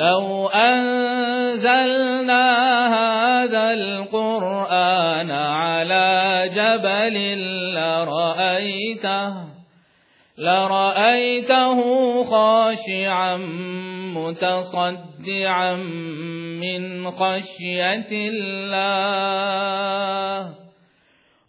لو أنزلنا هذا القرآن على جبل لرأيته لرأيته خاشعا متصدعا من خشية الله.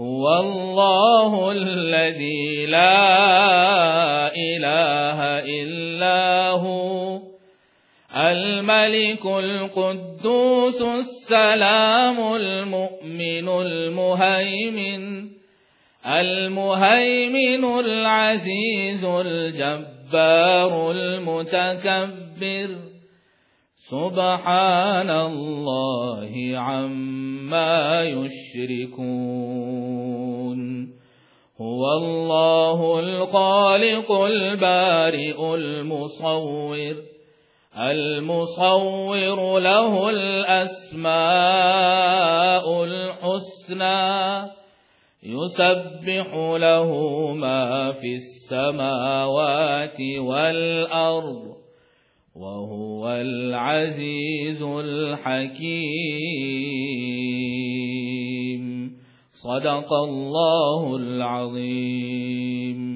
هو الله الذي لا إله إلا هو الملك القدوس السلام المؤمن المهيمن المهيمن العزيز الجبار المتكبر. سبحان الله عما يشركون هو الله الخالق البارئ المصور المصور له الأسماء الحسنى يسبح له ما في السماوات والأرض وهو العزيز الحكيم. صدق الله العظيم.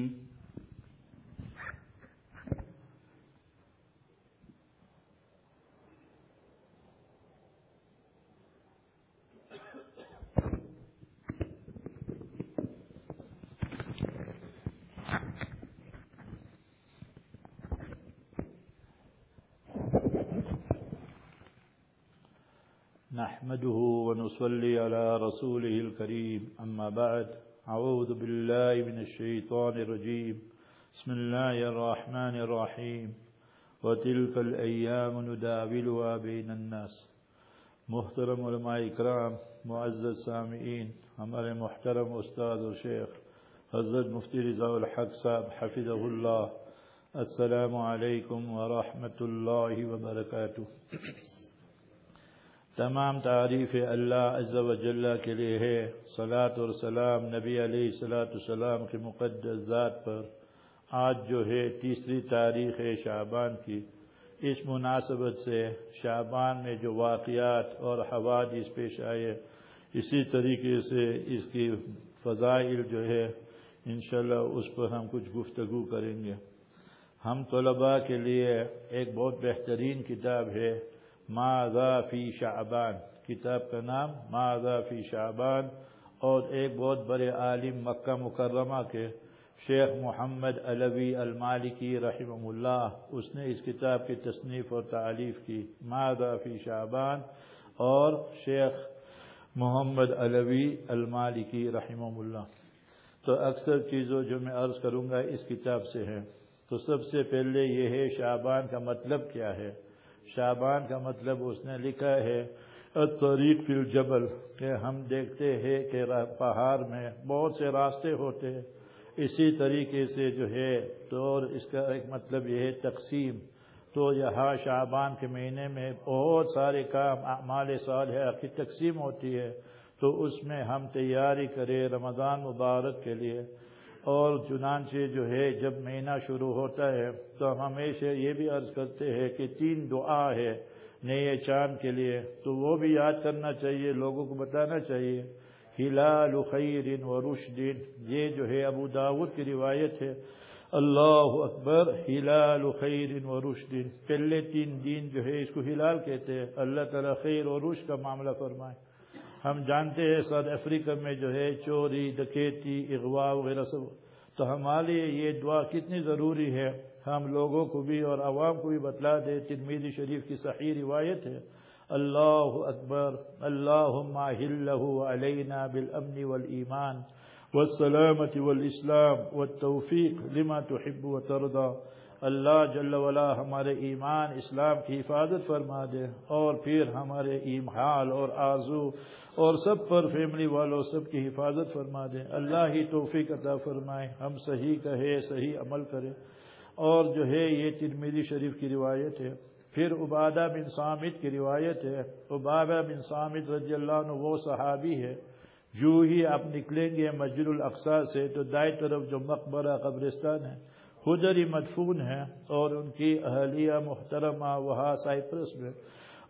نحمده ونصلي على رسوله الكريم. أما بعد أعوذ بالله من الشيطان الرجيم. بسم الله الرحمن الرحيم. وتلك الأيام نداولها بين الناس. محترم علماء اکرام معزز سامعین ہمارے محترم استاد و شیخ حضرت مفتی رضا الحق صاحب حفظہ اللہ السلام علیکم ورحمۃ اللہ وبرکاتہ تمام تعریف اللہ عز و جل کے لیے ہے۔ صلاة اور سلام نبی علیہ صلاۃ السلام کے مقدس ذات پر۔ آج جو ہے تیسری تاریخ ہے شعبان کی۔ اس مناسبت سے شعبان میں جو واقعات اور حوادث پیش آئے، اسی طریقے سے اس کی فضائل جو ہے انشاءاللہ اس پر ہم کچھ گفتگو کریں گے۔ ہم طلباء کے لیے ایک بہت بہترین کتاب ہے۔ ماذا فی شعبان؟ کتاب کا نام ماذا فی شعبان؟ اور ایک بہت بڑے عالم مکہ مکرمہ کے شیخ محمد علوی المالکی رحمہ اللہ، اس نے اس کتاب کی تصنیف اور تعلیف کی مادہ فی شعبان؟ اور شیخ محمد علوی المالکی رحمہ اللہ۔ تو اکثر چیزوں جو میں عرض کروں گا اس کتاب سے ہے تو سب سے پہلے یہ ہے شعبان کا مطلب کیا ہے؟ شعبان کا مطلب اس نے لکھا ہے الطریق فی الجبل، کہ ہم دیکھتے ہیں کہ پہاڑ میں بہت سے راستے ہوتے ہیں۔ اسی طریقے سے جو ہے، تو اس کا ایک مطلب یہ ہے تقسیم۔ تو یہاں شعبان کے مہینے میں بہت سارے کام، اعمال صالحہ کی تقسیم ہوتی ہے۔ تو اس میں ہم تیاری کریں رمضان مبارک کے لیے۔ اور چنانچہ جو ہے، جب مہینہ شروع ہوتا ہے تو ہم ہمیشہ یہ بھی عرض کرتے ہیں کہ تین دعا ہے نئے چاند کے لیے۔ تو وہ بھی یاد کرنا چاہیے، لوگوں کو بتانا چاہیے۔ ہلال خیر و رشد یہ جو ہے ابو داود کی روایت ہے۔ اللہ اکبر، ہلال خیر و رشد پہلے تین دین جو ہے اس کو ہلال کہتے ہیں۔ اللہ تعالیٰ خیر و رشد کا معاملہ فرمائے۔ ہم جانتے ہیں ساؤتھ افریقہ میں جو ہے چوری دکیتی اغوا وغیرہ سب۔ تو ہمارے یہ دعا کتنی ضروری ہے۔ ہم لوگوں کو بھی اور عوام کو بھی بتلا دے ترمیدی شریف کی صحیح روایت ہے۔ اللہ اکبر، اللہم اہلہ علینا بالامن والایمان والسلامت والاسلام والتوفیق لما تحب وترضا۔ اللہ جل ولا ہمارے ایمان، اسلام کی حفاظت فرما دے اور پھر ہمارے ایمحال اور آزو اور سب پر فیملی والوں سب کی حفاظت فرما دے۔ اللہ ہی توفیق عطا فرمائے۔ ہم صحیح کہے، صحیح عمل کرے۔ اور جو ہے، یہ ترمیدی شریف کی روایت ہے۔ پھر عبادہ بن سامد کی روایت ہے۔ عبادہ بن سامد رضی اللہ عنہ وہ صحابی ہے۔ جو ہی آپ نکلیں گے مسجد الاقصا سے تو دائیں طرف جو مقبرہ قبرستان ہے۔ خدری مدفون ہے اور ان کی اہلیہ محترمہ وہاں سائپرس میں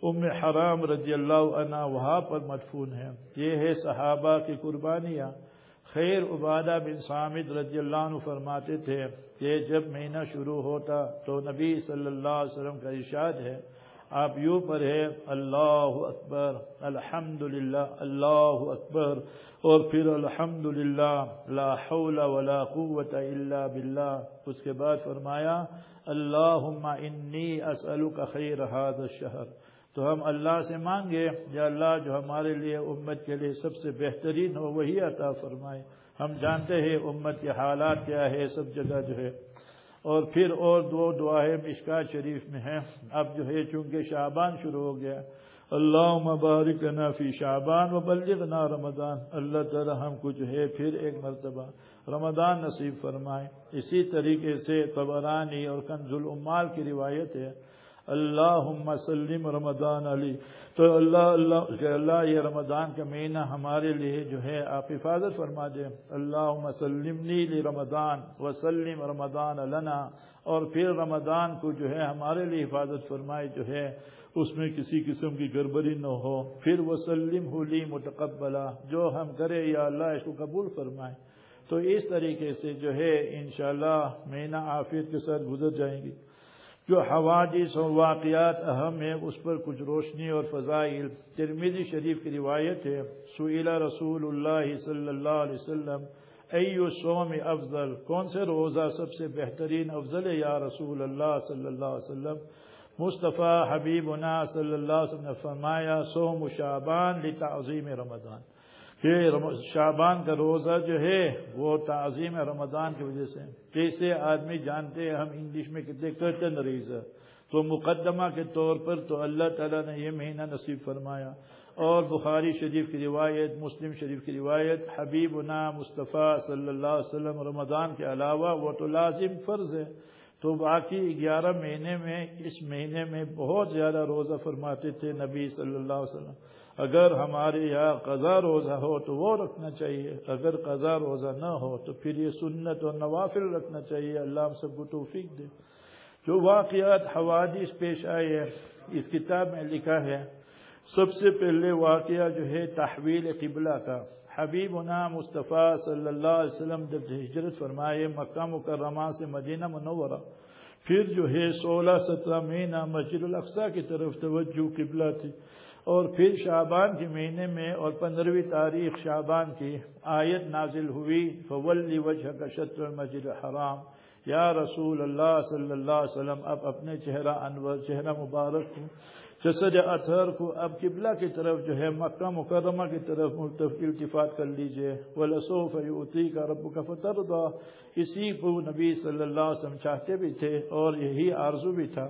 ام حرام رضی اللہ عنہ وہاں پر مدفون ہے یہ ہے صحابہ کی قربانیاں۔ خیر عبادہ بن سامد رضی اللہ عنہ فرماتے تھے کہ جب مہینہ شروع ہوتا تو نبی صلی اللہ علیہ وسلم کا ارشاد ہے آپ یوں پر ہے اللہ اکبر الحمد للہ اللہ اکبر، اور پھر الحمد للہ حول ولا قوت الا باللہ۔ اس کے بعد فرمایا، اللہم انی اسألک خیر هذا الشہر۔ تو ہم اللہ سے مانگے یا اللہ جو ہمارے لیے امت کے لیے سب سے بہترین ہو، وہی عطا فرمائے۔ ہم جانتے ہیں امت کے حالات کیا ہے سب جگہ جو ہے۔ اور پھر اور دو دعائیں مشکا شریف میں ہیں۔ اب جو ہے چونکہ شعبان شروع ہو گیا۔ اللہ مبارک فی شعبان و بلغنا رمضان۔ اللہ تعالی ہم کو جو ہے پھر ایک مرتبہ رمضان نصیب فرمائے۔ اسی طریقے سے طبرانی اور کنز العمال کی روایت ہے۔ اللہ سلم رمضان علی۔ تو اللہ اللہ، کہ اللہ، یہ رمضان کا مہینہ ہمارے لیے جو ہے، آپ حفاظت فرما دیں اللہ سلمنی لی رمضان وسلم رمضان لنا۔ اور پھر رمضان کو جو ہے، ہمارے لیے حفاظت فرمائے جو ہے، اس میں کسی قسم کی گڑبڑی نہ ہو۔ پھر وسلم ہولی متقبلہ جو ہم کرے یا اللہ اس کو قبول فرمائے۔ تو اس طریقے سے جو ہے، انشاءاللہ مہینہ عافیت کے ساتھ گزر جائیں گی جو حوادث و واقعات اہم ہیں، اس پر کچھ روشنی اور فضائل۔ ترمیدی شریف کی روایت ہے سئلہ رسول اللہ صلی اللہ علیہ وسلم، ایو سوم افضل کون سے روزہ سب سے بہترین افضل ہے یا رسول اللہ صلی اللہ علیہ وسلم؟ مصطفیٰ حبیبنا صلی اللہ علیہ وسلم نے فرمایا سوم شعبان لتعظیم رمضان کہ شعبان کا روزہ جو ہے وہ تعظیم رمضان کی وجہ سے کیسے آدمی جانتے ہیں ہم انگلش میں کتنے کرٹن ریزر تو مقدمہ کے طور پر تو اللہ تعالیٰ نے یہ مہینہ نصیب فرمایا۔ اور بخاری شریف کی روایت، مسلم شریف کی روایت حبیب نا مصطفیٰ صلی اللہ علیہ وسلم رمضان کے علاوہ وہ تو لازم فرض ہے۔ تو باقی گیارہ مہینے میں، اس مہینے میں بہت زیادہ روزہ فرماتے تھے نبی صلی اللہ علیہ وسلم۔ اگر ہمارے یہاں قضا روزہ ہو تو وہ رکھنا چاہیے، اگر قضا روزہ نہ ہو تو پھر یہ سنت اور نوافل رکھنا چاہیے، اللہ ہم سب کو توفیق دے۔ جو واقعات حوادث پیش آئے ہیں، اس کتاب میں لکھا ہے، سب سے پہلے واقعہ جو ہے تحویل قبلہ کا۔ حبیب مصطفیٰ صلی اللہ علیہ وسلم جب ہجرت فرمائے مکہ مکرمہ سے مدینہ منورہ، پھر جو ہے سولہ سترہ مہینہ مسجد الاقصہ کی طرف توجہ قبلہ تھی۔ اور پھر شعبان کے مہینے میں اور پندرہویں تاریخ شعبان کی آیت نازل ہوئی فولی وجہ کا شطر المسجد الحرام۔ یا رسول اللہ صلی اللہ علیہ وسلم، اب اپنے چہرہ انور، چہرہ مبارک کو، جسد اطہر کو اب قبلہ کی طرف جو ہے، مکہ مکرمہ کی طرف التفات کر لیجیے۔ وَلَسَوْفَ يُؤْتِيكَ رَبُّكَ فَتَرْضَى۔ اسی کو نبی صلی اللہ علیہ وسلم چاہتے بھی تھے اور یہی آرزو بھی تھا۔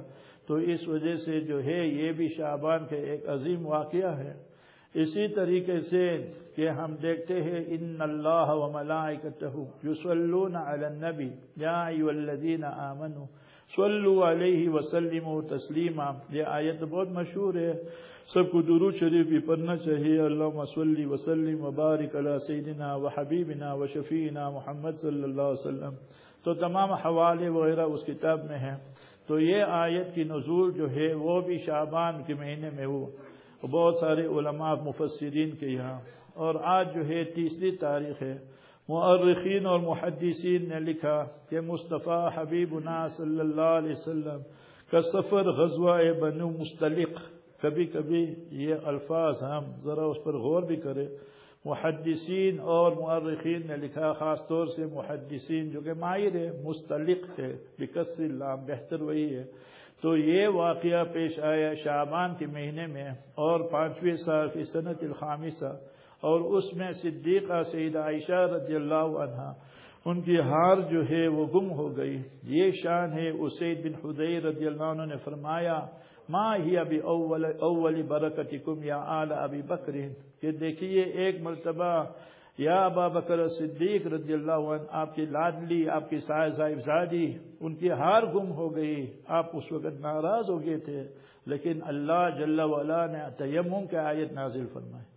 تو اس وجہ سے جو ہے یہ بھی شعبان کے ایک عظیم واقعہ ہے۔ اسی طریقے سے کہ ہم دیکھتے ہیں، ان اللہ و ملائکتہ یصلون علی النبی۔ یا ایو الذین آمنوا صلو علیہ وسلم و تسلیما۔ یہ آیت بہت مشہور ہے۔ سب کو درو شریف بھی پڑھنا چاہیے۔ اللہ صلی وسلم وبارک علی سیدنا و حبیبنا و شفینا محمد صلی اللہ علیہ وسلم۔ تو تمام حوالے وغیرہ اس کتاب میں ہیں۔ تو یہ آیت کی نزول جو ہے وہ بھی شعبان کے مہینے میں ہو بہت سارے علماء، مفسرین کے یہاں۔ اور آج جو ہے تیسری تاریخ ہے۔ معرخین اور محدثین نے لکھا کہ مصطفیٰ حبیب صلی اللہ علیہ وسلم کا سفر غزوہ بنو مستلق۔ کبھی کبھی یہ الفاظ ہم ذرا اس پر غور بھی کریں۔ محدثین اور معرخین نے لکھا خاص طور سے محدثین جو کہ ماہر ہے مستلق ہے بکس اللہ بہتر وہی ہے۔ تو یہ واقعہ پیش آیا شعبان کے مہینے میں اور پانچویں سال کی صنعت الخامسہ اور اس میں صدیقہ سید عائشہ رضی اللہ عنہ، ان کی ہار جو ہے وہ گم ہو گئی۔ یہ شان ہے، اسید بن حدی رضی اللہ عنہ نے فرمایا ما ہی ابھی اول اول برکتکم یا آل ابی بکرین کہ دیکھیے، ایک مرتبہ یا ابا بکر صدیق رضی اللہ عنہ، آپ کی لادلی آپ کی صاحب زادی، ان کی ہار گم ہو گئی۔ آپ اس وقت ناراض ہو گئے تھے، لیکن اللہ جل وعلا نے تیمم کے آیت نازل فرمائے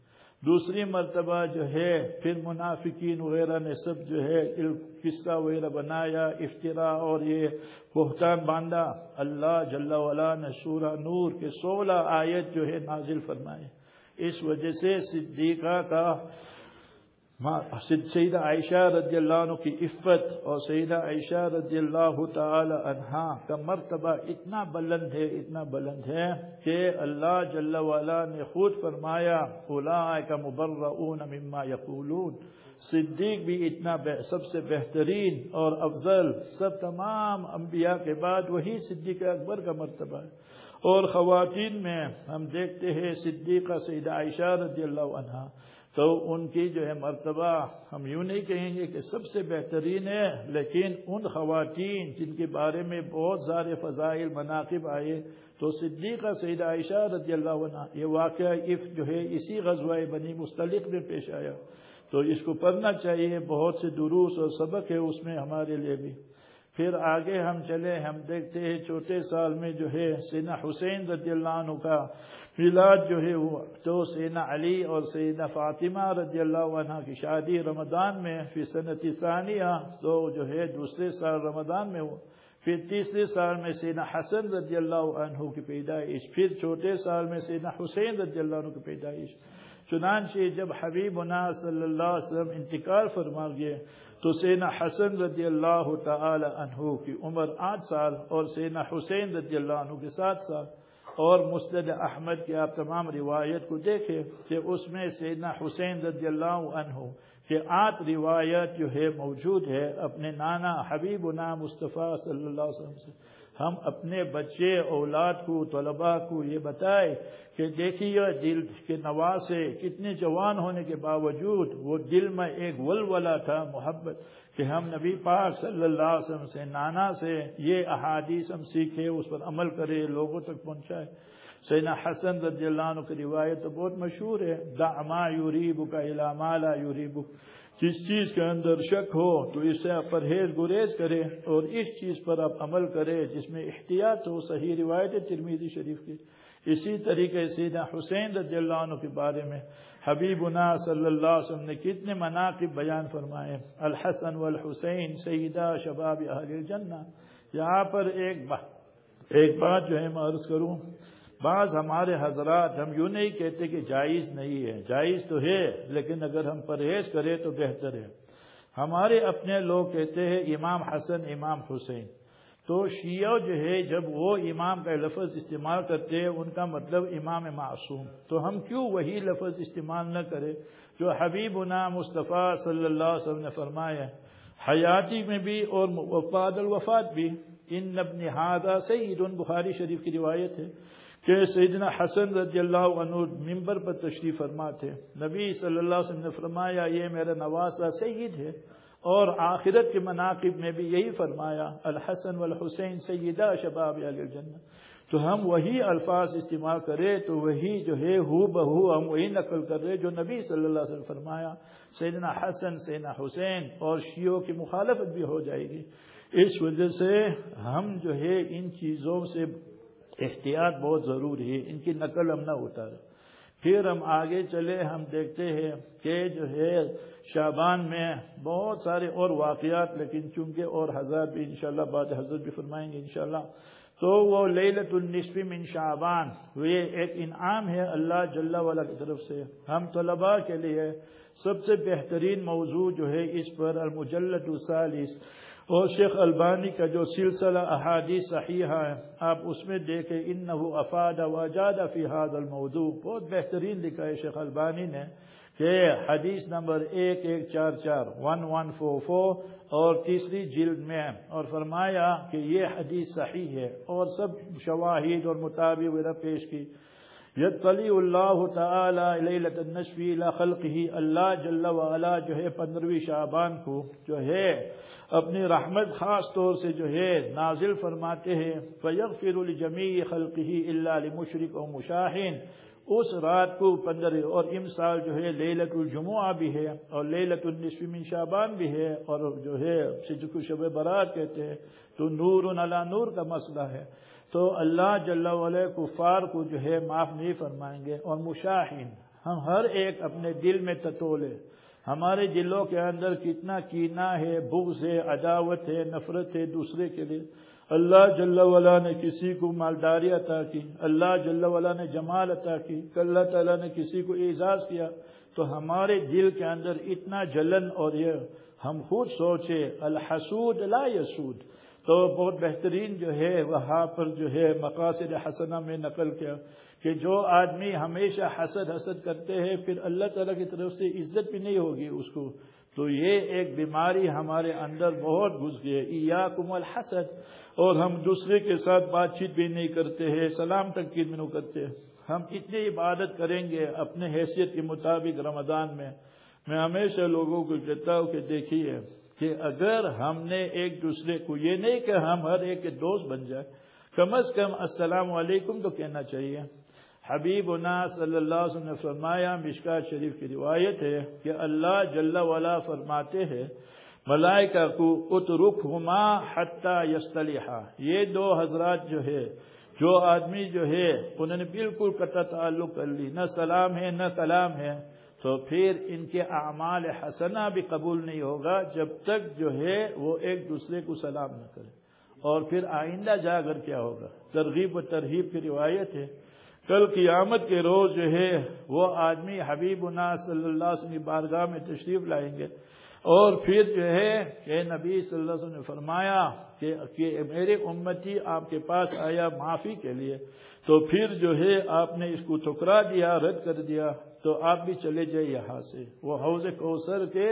دوسری مرتبہ جو ہے، پھر منافقین وغیرہ نے سب جو ہے قصہ وغیرہ بنایا افطرا اور یہ بہتان باندھا۔ اللہ جل وعلا نے سورہ نور کے سولہ آیت جو ہے نازل فرمائے۔ اس وجہ سے صدیقہ کا سیدہ عائشہ رضی اللہ عنہ کی عفت اور سیدہ عائشہ رضی اللہ تعالی عنہ کا مرتبہ اتنا بلند ہے، اتنا بلند ہے کہ اللہ جل والا نے خود فرمایا اولئک مبرؤون مما یقولون۔ صدیق بھی اتنا سب سے بہترین اور افضل، سب تمام انبیاء کے بعد وہی صدیق اکبر کا مرتبہ ہے۔ اور خواتین میں ہم دیکھتے ہیں صدیقہ سیدہ عائشہ رضی اللہ عنہ۔ تو ان کی جو ہے مرتبہ ہم یوں نہیں کہیں گے کہ سب سے بہترین ہے، لیکن ان خواتین جن کے بارے میں بہت سارے فضائل، مناقب آئے، تو صدیقہ سید عائشہ رضی اللہ عنہ، یہ واقعہ عف جو ہے اسی غزوہ بنی مستلق میں پیش آیا۔ تو اس کو پڑھنا چاہیے، بہت سے دروس اور سبق ہے اس میں ہمارے لیے بھی۔ پھر آگے ہم چلے ہم دیکھتے ہیں چھوٹے سال میں جو ہے سینا حسین رضی اللہ عنہ کا میلاد جو ہے وہ تو سینا علی اور سینا فاطمہ رضی اللہ عنہ کی شادی رمضان میں پھر صنعتی ثانیہ تو جو ہے دوسرے سال رمضان میں ہو پھر تیسرے سال میں سینا حسن رضی اللہ عنہ کی پیدائش، پھر چھوٹے سال میں سینا حسین رضی اللہ عنہ کی پیدائش۔ چنانچہ جب حبیب صلی اللہ علیہ وسلم انتقال فرما گئے، تو سینا حسن رضی اللہ تعالی عنہ کی عمر آٹھ سال اور سینا حسین رضی اللہ عنہ کے سات سال۔ اور مسند احمد کی آپ تمام روایت کو دیکھیں کہ اس میں سیدنا حسین رضی اللہ عنہ کہ آٹھ روایت جو ہے موجود ہے، اپنے نانا حبیب نا مصطفیٰ صلی اللہ علیہ وسلم سے۔ ہم اپنے بچے، اولاد کو، طلباء کو یہ بتائے کہ دیکھیے دل کے نواسے کتنے جوان ہونے کے باوجود وہ دل میں ایک ولولہ تھا، محبت۔ کہ ہم نبی پاک صلی اللہ علیہ وسلم سے، نانا سے یہ احادیث ہم سیکھے، اس پر عمل کرے، لوگوں تک پہنچائے۔ سینا حسن رضی اللہ عنہ کی روایت تو بہت مشہور ہے۔ دا یوریب کا علامہ یوریب جس چیز کے اندر شک ہو تو اس سے آپ پرہیز گریز کرے اور اس چیز پر آپ عمل کرے، جس میں احتیاط ہو۔ صحیح روایت ترمیدی شریف کی۔ اسی طریقے سے حسین رضی اللہ عنہ کے بارے میں حبیبنا صلی اللہ علیہ وسلم نے کتنے مناقب بیان فرمائے، الحسن والحسین سیدہ شباب اہل الجنہ۔ یہاں پر ایک بات ایک بات جو ہے میں عرض کروں، بعض ہمارے حضرات ہم یوں نہیں کہتے کہ جائز نہیں ہے، جائز تو ہے، لیکن اگر ہم پرہیز کریں تو بہتر ہے۔ ہمارے اپنے لوگ کہتے ہیں امام حسن، امام حسین۔ تو شیعہ جو ہے، جب وہ امام کا لفظ استعمال کرتے ہیں ان کا مطلب امام معصوم۔ تو ہم کیوں وہی لفظ استعمال نہ کرے؟ جو حبیبنا مصطفیٰ صلی اللہ علیہ وسلم نے فرمایا، حیاتی میں بھی اور وفاد الوفات بھی۔ ان ابن حاضہ سید، بخاری شریف کی روایت ہے کہ سیدنا حسن رضی اللہ عنہ ممبر پر تشریف فرما تھے نبی صلی اللہ علیہ وسلم نے فرمایا، یہ میرا نواسا سید ہے۔ اور آخرت کے مناقب میں بھی یہی فرمایا، الحسن والحسین سیدہ شباب الجنہ۔ تو ہم وہی الفاظ استعمال کرے، تو وہی جو ہے ہو بہو ہم وہی نقل کر رہے جو نبی صلی اللہ علیہ وسلم فرمایا۔ سیدنا حسن، سیدنا حسین اور شیعوں کی مخالفت بھی ہو جائے گی۔ اس وجہ سے ہم جو ہے ان چیزوں سے احتیاط بہت ضروری ہے، ان کی نقل ہم نہ اتارے پھر ہم آگے چلے، ہم دیکھتے ہیں کہ جو ہے شابان میں بہت سارے اور واقعات، لیکن چونکہ اور حضرت بھی انشاءاللہ بعد حضرت بھی فرمائیں گے انشاءاللہ، تو وہ لیلت النصف من شعبان، یہ ایک انعام ہے اللہ جل والا کی طرف سے۔ ہم طلباء کے لیے سب سے بہترین موضوع جو ہے اس پر المجلد الثالث۔ اور شیخ البانی کا جو سلسلہ احادیث صحیحہ ہے آپ اس میں دیکھیں، انہو افاد وجاد فی هذا الموضوع۔ بہت بہترین لکھا ہے شیخ البانی نے کہ حدیث نمبر ایک ایک، چار چار، ون ون، فور فور اور تیسری جلد میں اور فرمایا کہ یہ حدیث صحیح ہے اور سب شواہد اور مطابق وغیرہ پیش کی۔ یطلی اللہ تعالی لیلت النشفی الى خلقہ، اللہ جل وعلا جو ہے پندرہویں شعبان کو جو ہے اپنی رحمت خاص طور سے جو ہے نازل فرماتے ہیں، فیغفر لجمیع خلقہ الا لمشرک و مشاہین۔ اس رات کو پندرہ اور امسال جو ہے لیلت الجمعہ بھی ہے اور لیلت النصف من شعبان بھی ہے اور جو ہے سجک شب برات کہتے ہیں۔ تو نور علی نور کا مسئلہ ہے۔ تو اللہ جل علیہ کفار کو جو ہے معاف نہیں فرمائیں گے اور مشاہین ہم ہر ایک اپنے دل میں تتولے۔ ہمارے دلوں کے اندر کتنا کینا ہے، بغض ہے، عداوت ہے، نفرت ہے دوسرے کے لیے۔ اللہ جل ولا نے کسی کو مالداری عطا کی، اللہ جل ولا نے جمال عطا کی۔ اللہ تعالیٰ نے کسی کو اعزاز کیا، تو ہمارے دل کے اندر اتنا جلن اور یہ ہم خود سوچے، الحسود لا یسود۔ تو بہت بہترین جو ہے، وہاں پر جو ہے مقاصد حسنہ میں نقل کیا کہ جو آدمی ہمیشہ حسد حسد کرتے ہیں، پھر اللہ تعالیٰ کی طرف سے عزت بھی نہیں ہوگی اس کو۔ تو یہ ایک بیماری ہمارے اندر بہت گھس گئی یا کم الحسد، اور ہم دوسرے کے ساتھ بات چیت بھی نہیں کرتے ہیں، سلام تک کی نہیں کرتے ہم اتنی عبادت کریں گے اپنے حیثیت کے مطابق رمضان میں۔ میں ہمیشہ لوگوں کو کہتا ہوں کہ دیکھیے کہ اگر ہم نے ایک دوسرے کو یہ نہیں کہ ہم ہر ایک کے دوست بن جائے کم از کم السلام علیکم تو کہنا چاہیے۔ حبیب صلی اللہ علیہ وسلم نے فرمایا، مشکا شریف کی روایت ہے کہ اللہ جل والا فرماتے ہیں، ملائکہ کو ات رخ ہما یستلیحا۔ یہ دو حضرات جو ہے، جو آدمی جو ہے، انہوں نے بالکل قطع تعلق کر لی۔ نہ سلام ہے، نہ کلام ہے۔ تو پھر ان کے اعمال حسنہ بھی قبول نہیں ہوگا جب تک جو ہے وہ ایک دوسرے کو سلام نہ کرے۔ اور پھر آئندہ جا کر کیا ہوگا؟ ترغیب و ترغیب کی روایت ہے۔ کل قیامت کے روز جو ہے وہ آدمی حبیب اللہ صلی اللہ علیہ وسلم بارگاہ میں تشریف لائیں گے۔ اور پھر جو ہے کہ نبی صلی اللہ علیہ وسلم نے فرمایا کہ میرے امتی آپ کے پاس آیا معافی کے لیے۔ تو پھر جو ہے آپ نے اس کو ٹھکرا دیا، رد کر دیا۔ تو آپ بھی چلے جائیں یہاں سے۔ وہ حوض کوثر کے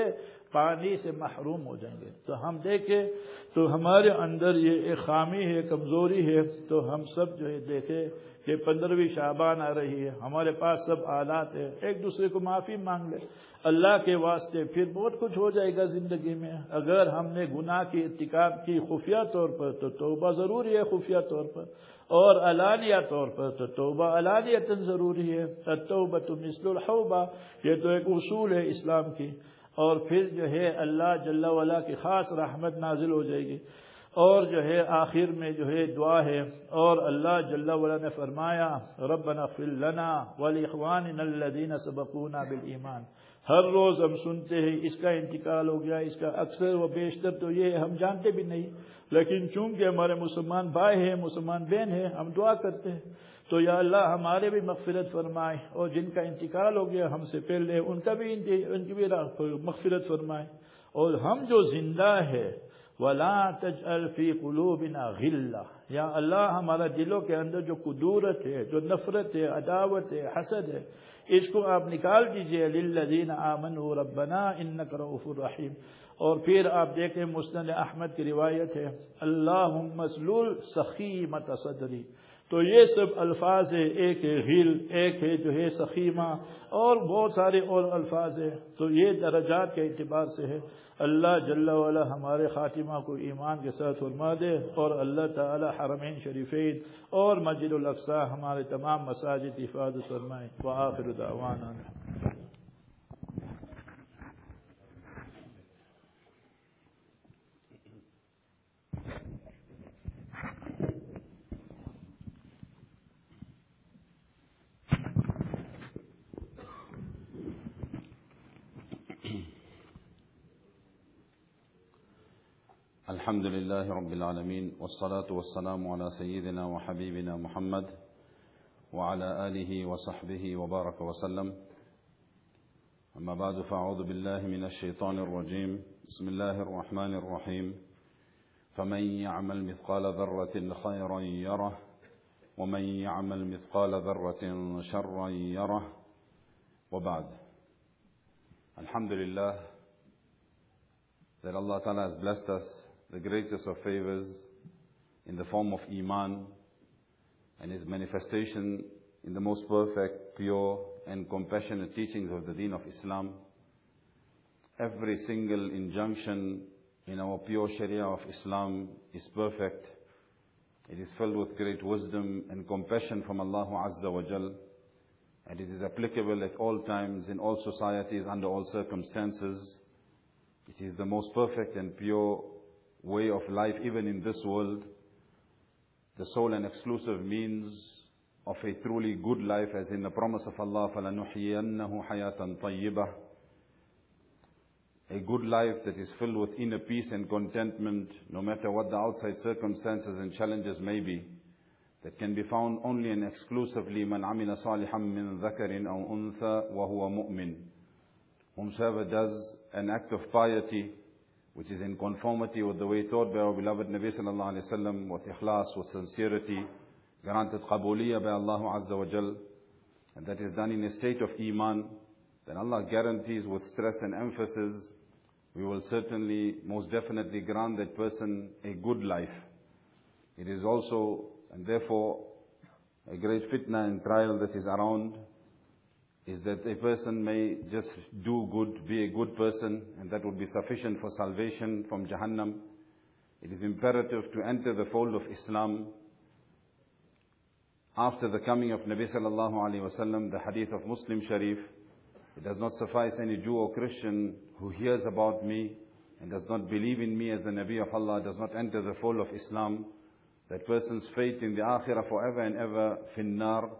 پانی سے محروم ہو جائیں گے۔ تو ہم دیکھیں، تو ہمارے اندر یہ ایک خامی ہے کمزوری ہے۔ تو ہم سب جو ہے دیکھیں کہ پندرہویں شعبان آ رہی ہے۔ ہمارے پاس سب آلات ہے ایک دوسرے کو معافی مانگ لے اللہ کے واسطے پھر بہت کچھ ہو جائے گا زندگی میں۔ اگر ہم نے گناہ کی ارتکاب کی خفیہ طور پر تو توبہ ضروری ہے خفیہ طور پر۔ اور علانیہ طور پر تو توبہ علانیت ضروری ہے۔ تو مثل الحوبہ، یہ تو ایک اصول ہے اسلام کی۔ اور پھر جو ہے اللہ جل والا کی خاص رحمت نازل ہو جائے گی۔ اور جو ہے آخر میں جو ہے دعا ہے۔ اور اللہ جل وعلا نے فرمایا، ربنا اغفر لنا ولاخواننا الذين سبقونا بالایمان ہر روز ہم سنتے ہیں، اس کا انتقال ہو گیا، اس کا اکثر و بیشتر تو یہ ہم جانتے بھی نہیں۔ لیکن چونکہ ہمارے مسلمان بھائی ہیں، مسلمان بہن ہیں، ہم دعا کرتے ہیں۔ تو یا اللہ ہمارے بھی مغفرت فرمائے اور جن کا انتقال ہو گیا ہم سے پہلے ان کا بھی ان کی بھی مغفرت فرمائے اور ہم جو زندہ ہے، ولا تجعل في قلوبنا غلہ یا اللہ ہمارا دلوں کے اندر جو قدورت ہے، جو نفرت ہے، عداوت ہے، حسد ہے، اس کو آپ نکال دیجیے۔ للذین آمنوا ربنا انک رؤوف الرحیم اور پھر آپ دیکھیں مسند احمد کی روایت ہے اللہ مسلول سخیمت صدری تو یہ سب الفاظ ہے ایک ہے غل ایک ہے جو ہے سخیمہ، اور بہت سارے اور الفاظ ہیں۔ تو یہ درجات کے اعتبار سے ہے۔ اللہ جل والا ہمارے خاتمہ کو ایمان کے ساتھ فرما دے، اور اللہ تعالی حرمین شریفین اور مسجد الاقصا ہمارے تمام مساجد حفاظت فرمائے۔ وآخر دعوانا۔ الحمد لله رب العالمين والصلاة والسلام على سيدنا وحبيبنا محمد وعلى آله وصحبه وبارك وسلم. أما بعد فأعوذ بالله من الشيطان الرجيم. بسم الله الرحمن الرحيم. فمن يعمل مثقال ذرة خيرا يره ومن يعمل مثقال ذرة شرا يره. وبعد الحمد لله that Allah Ta'ala has blessed us the greatest of favors in the form of Iman and His manifestation in the most perfect, pure and compassionate teachings of the Deen of Islam. Every single injunction in our pure Sharia of Islam is perfect. It is filled with great wisdom and compassion from Allah Azza wa Jal. And it is applicable at all times, in all societies, under all circumstances. It is the most perfect and pure way of life, even in this world, the sole and exclusive means of a truly good life, as in the promise of Allah, فَلَنُحْيِيَنَّهُ حَيَاةً طَيِّبَةً A good life that is filled with inner peace and contentment, no matter what the outside circumstances and challenges may be, that can be found only and exclusively مَنْ عَمِلَ صَالِحًا مِّن ذَكَرٍ أَوْ أُنثَى وَهُوَ مُؤْمِنٌ Whomsoever does an act of piety, which is in conformity with the way taught by our beloved Nabi sallallahu alayhi wasallam, with ikhlas, with sincerity, granted qabuliyah by Allah Azza wa Jal, and that is done in a state of iman, then Allah guarantees with stress and emphasis, we will certainly, most definitely grant that person a good life. It is also, and therefore, a great fitna and trial that is around is that a person may just do good, be a good person, and that would be sufficient for salvation from Jahannam. It is imperative to enter the fold of Islam after the coming of Nabi sallallahu alaihi wasallam, the hadith of Muslim Sharif. It does not suffice any Jew or Christian who hears about me and does not believe in me as the Nabi of Allah, does not enter the fold of Islam. That person's fate in the Akhirah forever and ever, finnar,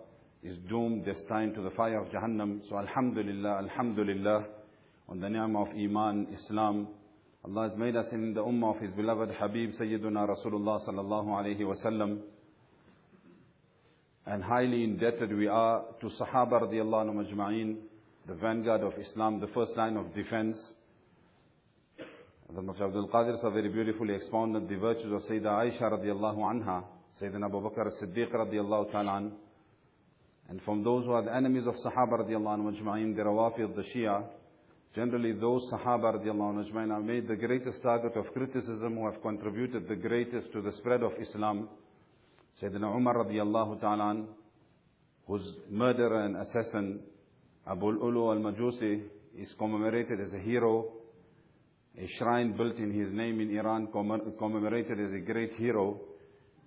is doomed, destined to the fire of Jahannam. So Alhamdulillah, Alhamdulillah, on the ni'mah of Iman, Islam, Allah has made us in the ummah of His beloved Habib Sayyiduna Rasulullah sallallahu alayhi wasallam. And highly indebted we are to Sahaba radiallahu anhu majma'een, the vanguard of Islam, the first line of defense. The Mufti Abdul Qadir very beautifully expounded the virtues of Sayyidah Aisha radiallahu anha, Sayyidina Abu Bakr as-Siddiq radiallahu ta'ala anhu, and from those who are the enemies of Sahaba radiallahu anhu majma'in, the Rawafid, the Shia, generally those Sahaba radiallahu anhu majma'in are made the greatest target of criticism who have contributed the greatest to the spread of Islam. Sayyidina Umar radiallahu ta'ala whose murderer and assassin, Abu Ulu al-Majusi, is commemorated as a hero. A shrine built in his name in Iran commemorated as a great hero.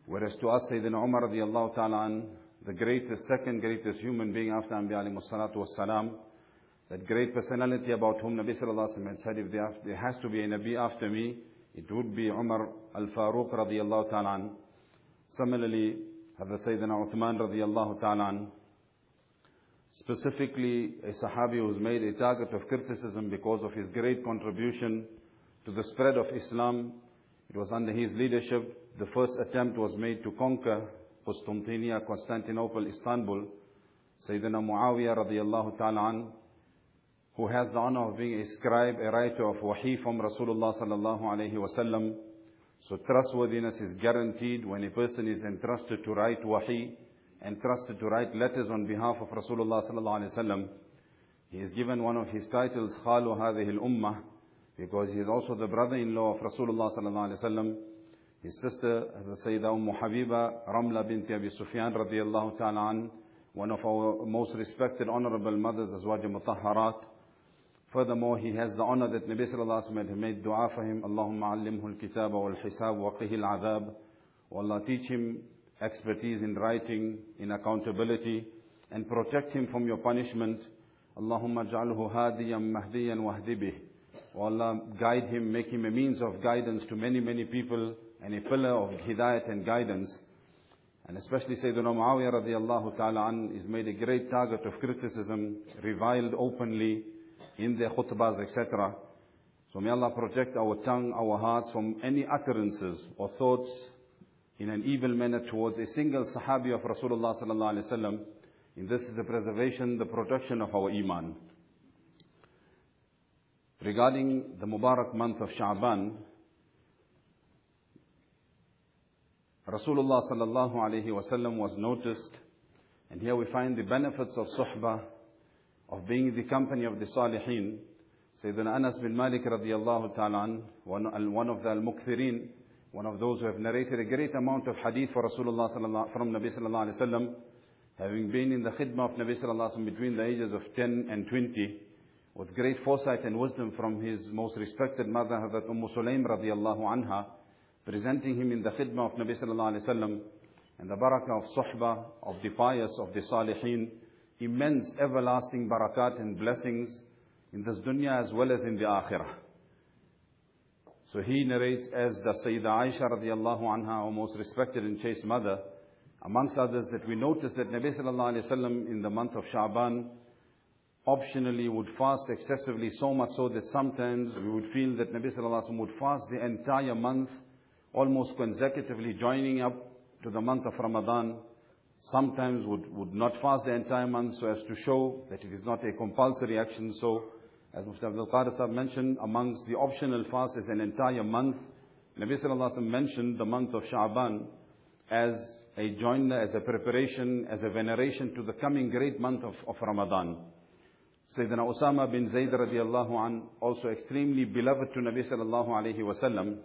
Whereas to us, Sayyidina Umar radiallahu ta'ala the greatest, second greatest human being after Anbiya alayhi salatu was salam, that great personality about whom Nabi sallallahu alayhi wa said, if there, there has to be a Nabi after me, it would be Umar al-Faruq radiyallahu ta'ala Similarly, Hazrat Sayyidina Uthman radiyallahu ta'ala specifically a Sahabi who was made a target of criticism because of his great contribution to the spread of Islam. It was under his leadership the first attempt was made to conquer Constantinople, Constantinople, Istanbul, Sayyidina Muawiyah radiallahu ta'ala an, who has the honor of being a scribe, a writer of wahi from Rasulullah sallallahu alayhi wasallam, So trustworthiness is guaranteed when a person is entrusted to write wahi, entrusted to write letters on behalf of Rasulullah sallallahu alaihi wasallam. He is given one of his titles, Khalu hadhihi al-ummah, because he is also the brother-in-law of Rasulullah sallallahu alaihi wasallam. His sister, Sayyidah Umm Habiba, Ramla bint Abi Sufyan radiyallahu ta'ala an, one of our most respected, honorable mothers, Azwaj Mutahharat. Furthermore, he has the honor that Nabi sallallahu alaihi wasallam had made dua for him. Allahumma allimhu al-kitab wal-hisab wa qihi al-adhab. Allah teach him expertise in writing, in accountability, and protect him from your punishment. Allahumma ja'alhu hadiyan mahdiyan wahdi bih. Allah guide him, make him a means of guidance to many, many people and a pillar of hidayat and guidance. And especially Sayyidina Muawiyah radiallahu ta'ala an is made a great target of criticism, reviled openly in their khutbahs, etc. So may Allah protect our tongue, our hearts from any utterances or thoughts in an evil manner towards a single sahabi of Rasulullah sallallahu alaihi wasallam. In this is the preservation, the protection of our iman. Regarding the Mubarak month of Sha'ban, Rasulullah sallallahu alaihi wasallam was noticed, and here we find the benefits of suhbah, of being in the company of the salihin. Sayyidina Anas bin Malik radiallahu ta'ala one, one of the al-mukthirin, one of those who have narrated a great amount of hadith for Rasulullah sallallahu, from Nabi sallallahu alayhi wasallam, having been in the khidmah of Nabi sallallahu alayhi between the ages of 10 and 20, with great foresight and wisdom from his most respected mother, Hazrat Umm Sulaim radiallahu anha, presenting him in the khidmah of Nabi sallallahu alayhi wasallam, and the barakah of suhbah, of the pious, of the salihin, immense everlasting barakat and blessings in this dunya as well as in the akhirah. So he narrates as the Sayyidah Aisha radiallahu anha, our most respected and chaste mother, amongst others that we noticed that Nabi sallallahu alayhi wasallam in the month of Sha'ban optionally would fast excessively, so much so that sometimes we would feel that Nabi sallallahu alayhi wasallam would fast the entire month, almost consecutively joining up to the month of Ramadan sometimes would, would not fast the entire month so as to show that it is not a compulsory action. So, as Mufti Abdul Qadir mentioned, amongst the optional fast is an entire month. Nabi Sallallahu Alaihi mentioned the month of Sha'ban as a joiner, as a preparation, as a veneration to the coming great month of, of Ramadan. Sayyidina Usama bin Zayd radiallahu an, also extremely beloved to Nabi Sallallahu Alaihi Wasallam,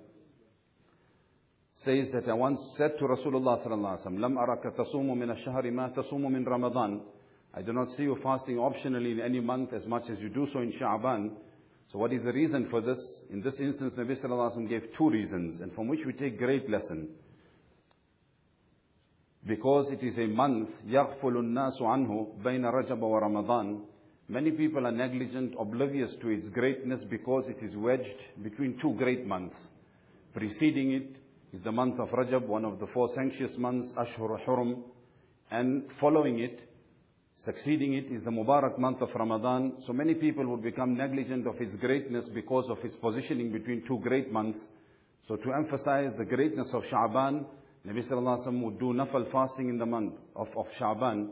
says that I once said to Rasulullah sallallahu alaihi wasallam, "Lam araka tasumu min ash-shahri ma tasumu min Ramadan." I do not see you fasting optionally in any month as much as you do so in Sha'ban. So what is the reason for this? In this instance, Nabi sallallahu alaihi wasallam gave two reasons, and from which we take great lesson. Because it is a month, يَغْفُلُ النَّاسُ عَنْهُ بَيْنَ رَجَبَ وَرَمَضَانَ Many people are negligent, oblivious to its greatness because it is wedged between two great months. Preceding it is the month of Rajab, one of the four sanctious months, Ashhur Hurum. And following it, succeeding it, is the Mubarak month of Ramadan. So many people would become negligent of its greatness because of its positioning between two great months. So to emphasize the greatness of Sha'ban, Nabi Sallallahu Alaihi Wasallam would do nafal fasting in the month of, of Sha'ban.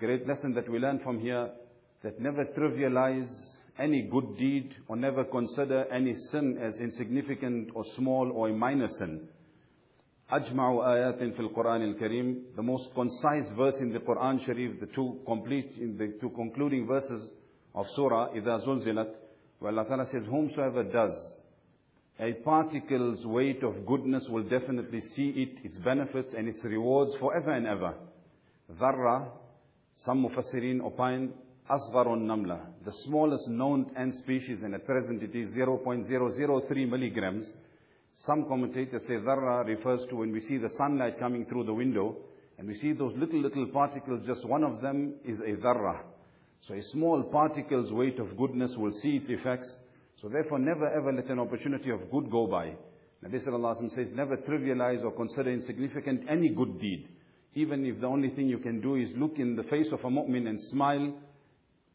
Great lesson that we learn from here, that never trivialize any good deed or never consider any sin as insignificant or small or a minor sin أجمع آيات في القرآن الكريم the most concise verse in the Quran Sharif the two complete in the two concluding verses of Surah إذا زلزلت where Allah Ta'ala says whomsoever does a particle's weight of goodness will definitely see it its benefits and its rewards forever and ever ذرة some mufassirin opine أصغر النملة the smallest known ant species and at present it is 0.003 milligrams some commentators say dharra refers to when we see the sunlight coming through the window and we see those little, little particles, just one of them is a dharra. So a small particle's weight of goodness will see its effects. So therefore never ever let an opportunity of good go by. Nabi Sallallahu Alaihi says never trivialize or consider insignificant any good deed. Even if the only thing you can do is look in the face of a mu'min and smile,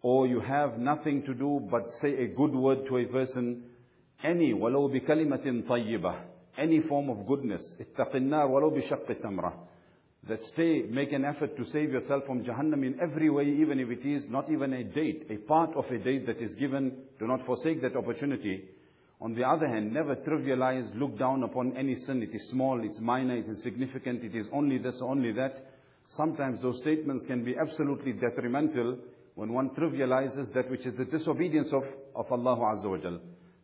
or you have nothing to do but say a good word to a person, any ولو بكلمة طيبة any form of goodness اتق النار ولو بشق التمرة that stay make an effort to save yourself from Jahannam in every way even if it is not even a date a part of a date that is given do not forsake that opportunity On the other hand, never trivialize, look down upon any sin. It is small, it's minor, it's insignificant, it is only this, only that. Sometimes those statements can be absolutely detrimental when one trivializes that which is the disobedience of, of Allah Azza wa Jal.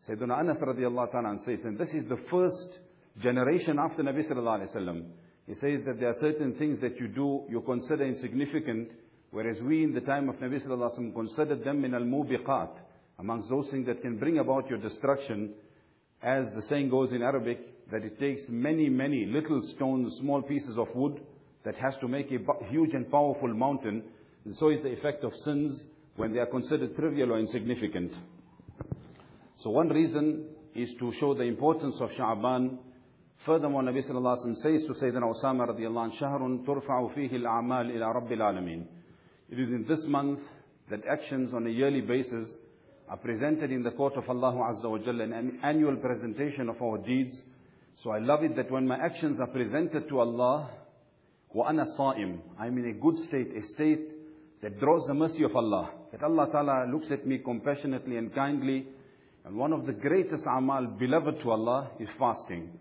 Sayyidina Anas radiallahu ta'ala says, and this is the first generation after Nabi sallallahu alayhi wasallam. He says that there are certain things that you do, you consider insignificant, whereas we in the time of Nabi sallallahu alayhi wasallam considered them in al-mubiqat amongst those things that can bring about your destruction, as the saying goes in Arabic, that it takes many, many little stones, small pieces of wood, that has to make a huge and powerful mountain. And so is the effect of sins when they are considered trivial or insignificant. So one reason is to show the importance of Sha'ban. Furthermore, Nabi sallallahu alaihi wasallam says to Sayyidina Osama radiallahu anh, شَهْرٌ تُرْفَعُ فِيهِ الْأَعْمَالِ إِلَى رَبِّ الْعَالَمِينَ It is in this month that actions on a yearly basis are presented in the court of Allah Azza wa Jalla, an annual presentation of our deeds. So I love it that when my actions are presented to Allah, وَأَنَا صَائِمٌ I'm in a good state, a state that draws the mercy of Allah. That Allah Ta'ala looks at me compassionately and kindly. and one of the greatest amal beloved to Allah is fasting.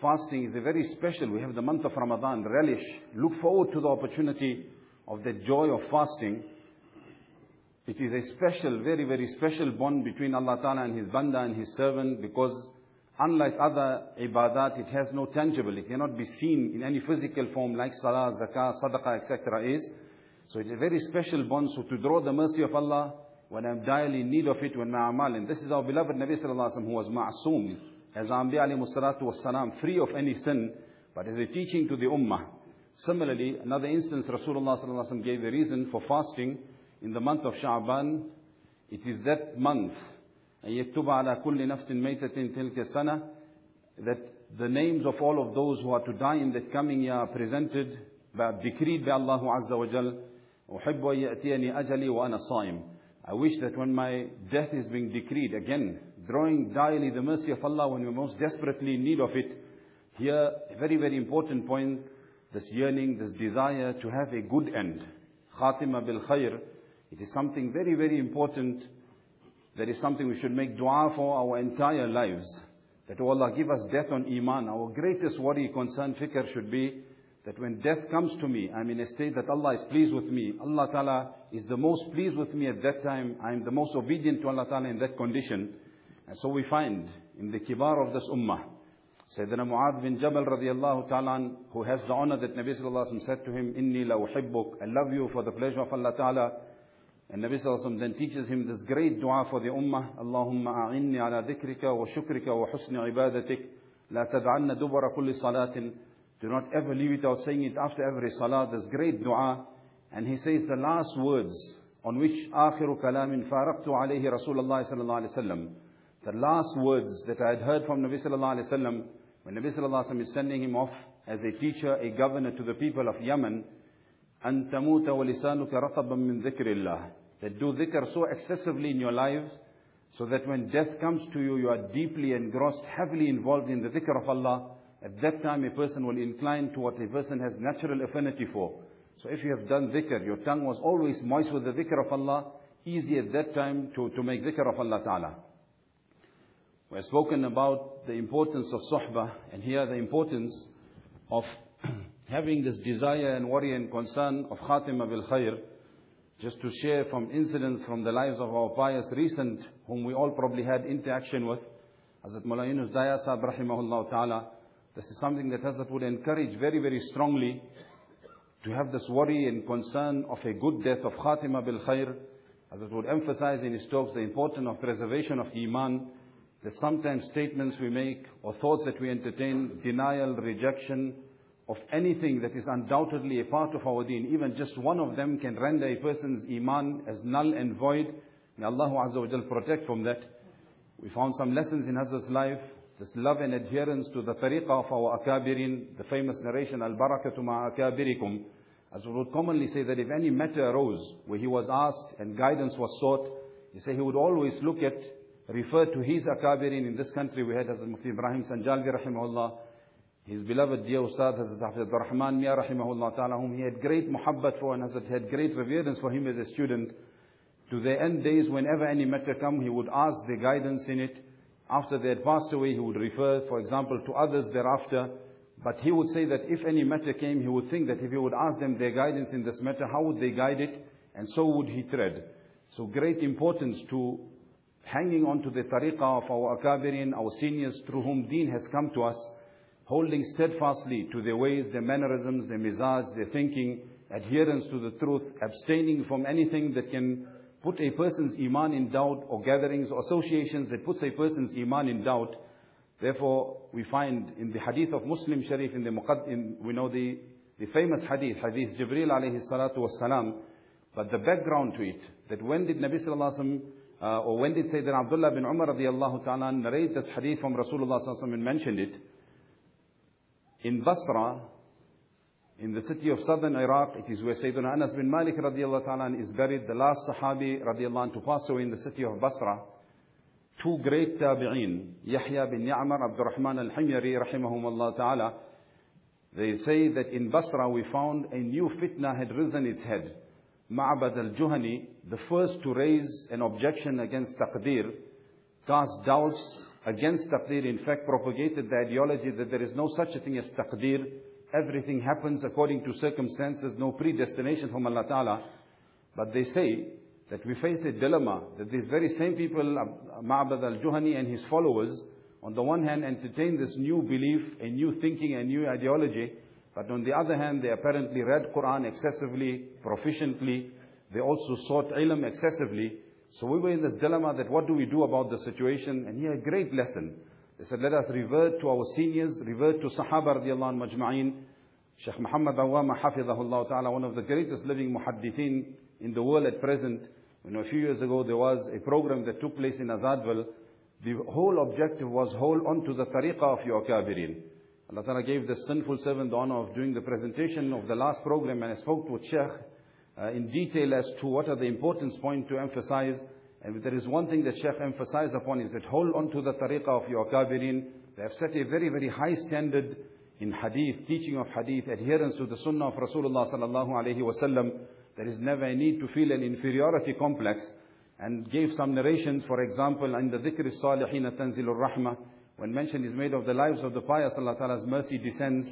Fasting is a very special, we have the month of Ramadan, relish. Look forward to the opportunity of the joy of fasting. It is a special, very, very special bond between Allah Ta'ala and His banda and His servant because unlike other ibadat, it has no tangible, it cannot be seen in any physical form like salah, zakah, sadaqah, etc. is. So it's a very special bond. So to draw the mercy of Allah, when I'm direly in need of it, when my amal, and this is our beloved Nabi Sallallahu Alaihi Wasallam who was ma'asum, as Anbiya alayhi salatu was salam, free of any sin, but as a teaching to the ummah. Similarly, another instance, Rasulullah Sallallahu Alaihi Wasallam gave a reason for fasting, in the month of Sha'ban, it is that month, أن يكتب على كل نفس ميتة تلك السنة, that the names of all of those who are to die in that coming year are presented, by, decreed by Allah Azza wa Jal. أحب أن يأتيني أجلي وأنا Saim. I wish that when my death is being decreed, again, drawing daily the mercy of Allah when we're most desperately in need of it, here, a very, very important point, this yearning, this desire to have a good end. Khatima bil khair, it is something very, very important. That is something we should make dua for our entire lives. That oh Allah give us death on iman. Our greatest worry, concern, fikr should be that when death comes to me, I'm in a state that Allah is pleased with me. Allah Ta'ala is the most pleased with me at that time. I'm the most obedient to Allah Ta'ala in that condition. And so we find in the kibar of this ummah, Sayyidina Mu'adh bin Jabal radiallahu ta'ala, who has the honor that Nabi sallallahu alayhi wa said to him, Inni la uhibbuk, I love you for the pleasure of Allah Ta'ala. And Nabi sallallahu alayhi wa then teaches him this great dua for the ummah, Allahumma a'inni ala dhikrika wa shukrika wa husni ibadatik, la tad'anna dubara kulli salatin. Do not ever leave it out saying it after every salah, this great dua. And he says the last words on which آخر كلام فارقت عليه رسول الله صلى الله عليه وسلم the last words that I had heard from Nabi sallallahu alaihi wasallam when Nabi sallallahu alaihi wasallam is sending him off as a teacher, a governor to the people of Yemen, أن تموت ولسانك رطبا من ذكر الله that do dhikr so excessively in your lives so that when death comes to you, you are deeply engrossed, heavily involved in the dhikr of Allah. at that time, a person will incline to what a person has natural affinity for. So if you have done dhikr, your tongue was always moist with the dhikr of Allah, easy at that time to, to make dhikr of Allah Ta'ala. We have spoken about the importance of suhbah, and here the importance of having this desire and worry and concern of khatima bil khair, just to share from incidents from the lives of our pious recent, whom we all probably had interaction with, Hazrat Mullah Yunus Daya rahimahullah ta'ala, this is something that Hazrat would encourage very, very strongly to have this worry and concern of a good death of khatima bil khair. Hazrat would emphasize in his talks the importance of preservation of iman, that sometimes statements we make or thoughts that we entertain, denial, rejection of anything that is undoubtedly a part of our deen, even just one of them can render a person's iman as null and void. May Allah Azza wa Jal protect from that. We found some lessons in Hazrat's life, this love and adherence to the tariqah of our akabirin, the famous narration, al-barakatu akabirikum. As we would commonly say that if any matter arose where he was asked and guidance was sought, he said he would always look at refer to his akabirin in this country. We had Hazrat Mufti Ibrahim Sanjalvi rahimahullah, his beloved dear Ustad Hazrat Hafiz Rahman Mia rahimahullah ta'ala, whom he had great muhabbat for and Hazrat had great reverence for him as a student. To the end days, whenever any matter come, he would ask the guidance in it. After they had passed away, he would refer, for example, to others thereafter. But he would say that if any matter came, he would think that if he would ask them their guidance in this matter, how would they guide it? And so would he tread. So great importance to hanging on to the tariqah of our akabirin, our seniors through whom deen has come to us, holding steadfastly to their ways, their mannerisms, their mizaj, their thinking, adherence to the truth, abstaining from anything that can put a person's iman in doubt or gatherings or associations that puts a person's iman in doubt. Therefore, we find in the hadith of Muslim Sharif, in the in, we know the, the famous hadith, hadith Jibreel alayhi salatu was salam, but the background to it, that when did Nabi sallallahu alaihi uh, or when did Sayyidina Abdullah bin Umar radiallahu ta'ala narrate this hadith from Rasulullah sallallahu alaihi and mentioned it? In Basra, in the city of southern Iraq, it is where Sayyidina Anas bin Malik radiallahu ta'ala is buried, the last Sahabi radiallahu to pass away in the city of Basra. Two great tabi'een, Yahya bin Ya'mar, Abdurrahman al-Himyari rahimahumullah ta'ala, they say that in Basra we found a new fitna had risen its head. Ma'bad al-Juhani, the first to raise an objection against taqdeer, cast doubts against taqdeer, in fact propagated the ideology that there is no such a thing as taqdeer, everything happens according to circumstances, no predestination from Allah Ta'ala. But they say that we face a dilemma, that these very same people, Ma'bad al-Juhani and his followers, on the one hand entertain this new belief, a new thinking, a new ideology, but on the other hand, they apparently read Quran excessively, proficiently. They also sought ilm excessively. So we were in this dilemma that what do we do about the situation? And here a great lesson. They said, let us revert to our seniors, revert to Sahaba radiallahu anhu majma'een. Sheikh Muhammad Awama hafidhahullah ta'ala, one of the greatest living muhaddithin in the world at present. You know, a few years ago there was a program that took place in Azadville. The whole objective was hold on to the tariqah of your kabirin. Allah Ta'ala gave the sinful servant the honor of doing the presentation of the last program and I spoke to Sheikh uh, in detail as to what are the importance point to emphasize. And there is one thing that Sheikh emphasized upon is that hold on to the tariqah of your kabirin. They have set a very, very high standard in hadith, teaching of hadith, adherence to the sunnah of Rasulullah sallallahu alayhi wasallam. There is never a need to feel an inferiority complex. And gave some narrations, for example, in the dhikr salihin tanzilur rahmah, when mention is made of the lives of the pious, Allah Ta'ala's mercy descends.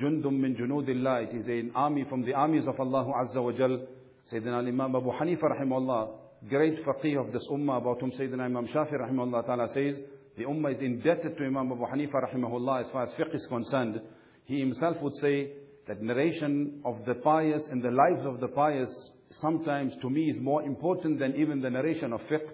Jundum min junudillah. It is an army from the armies of Allah Azza wa Jal. Sayyidina Imam Abu Hanifa rahimahullah, great faqih of this ummah about whom Sayyidina Imam Shafi rahimahullah ta'ala says, the ummah is indebted to Imam Abu Hanifa rahimahullah as far as fiqh is concerned. He himself would say that narration of the pious and the lives of the pious sometimes to me is more important than even the narration of fiqh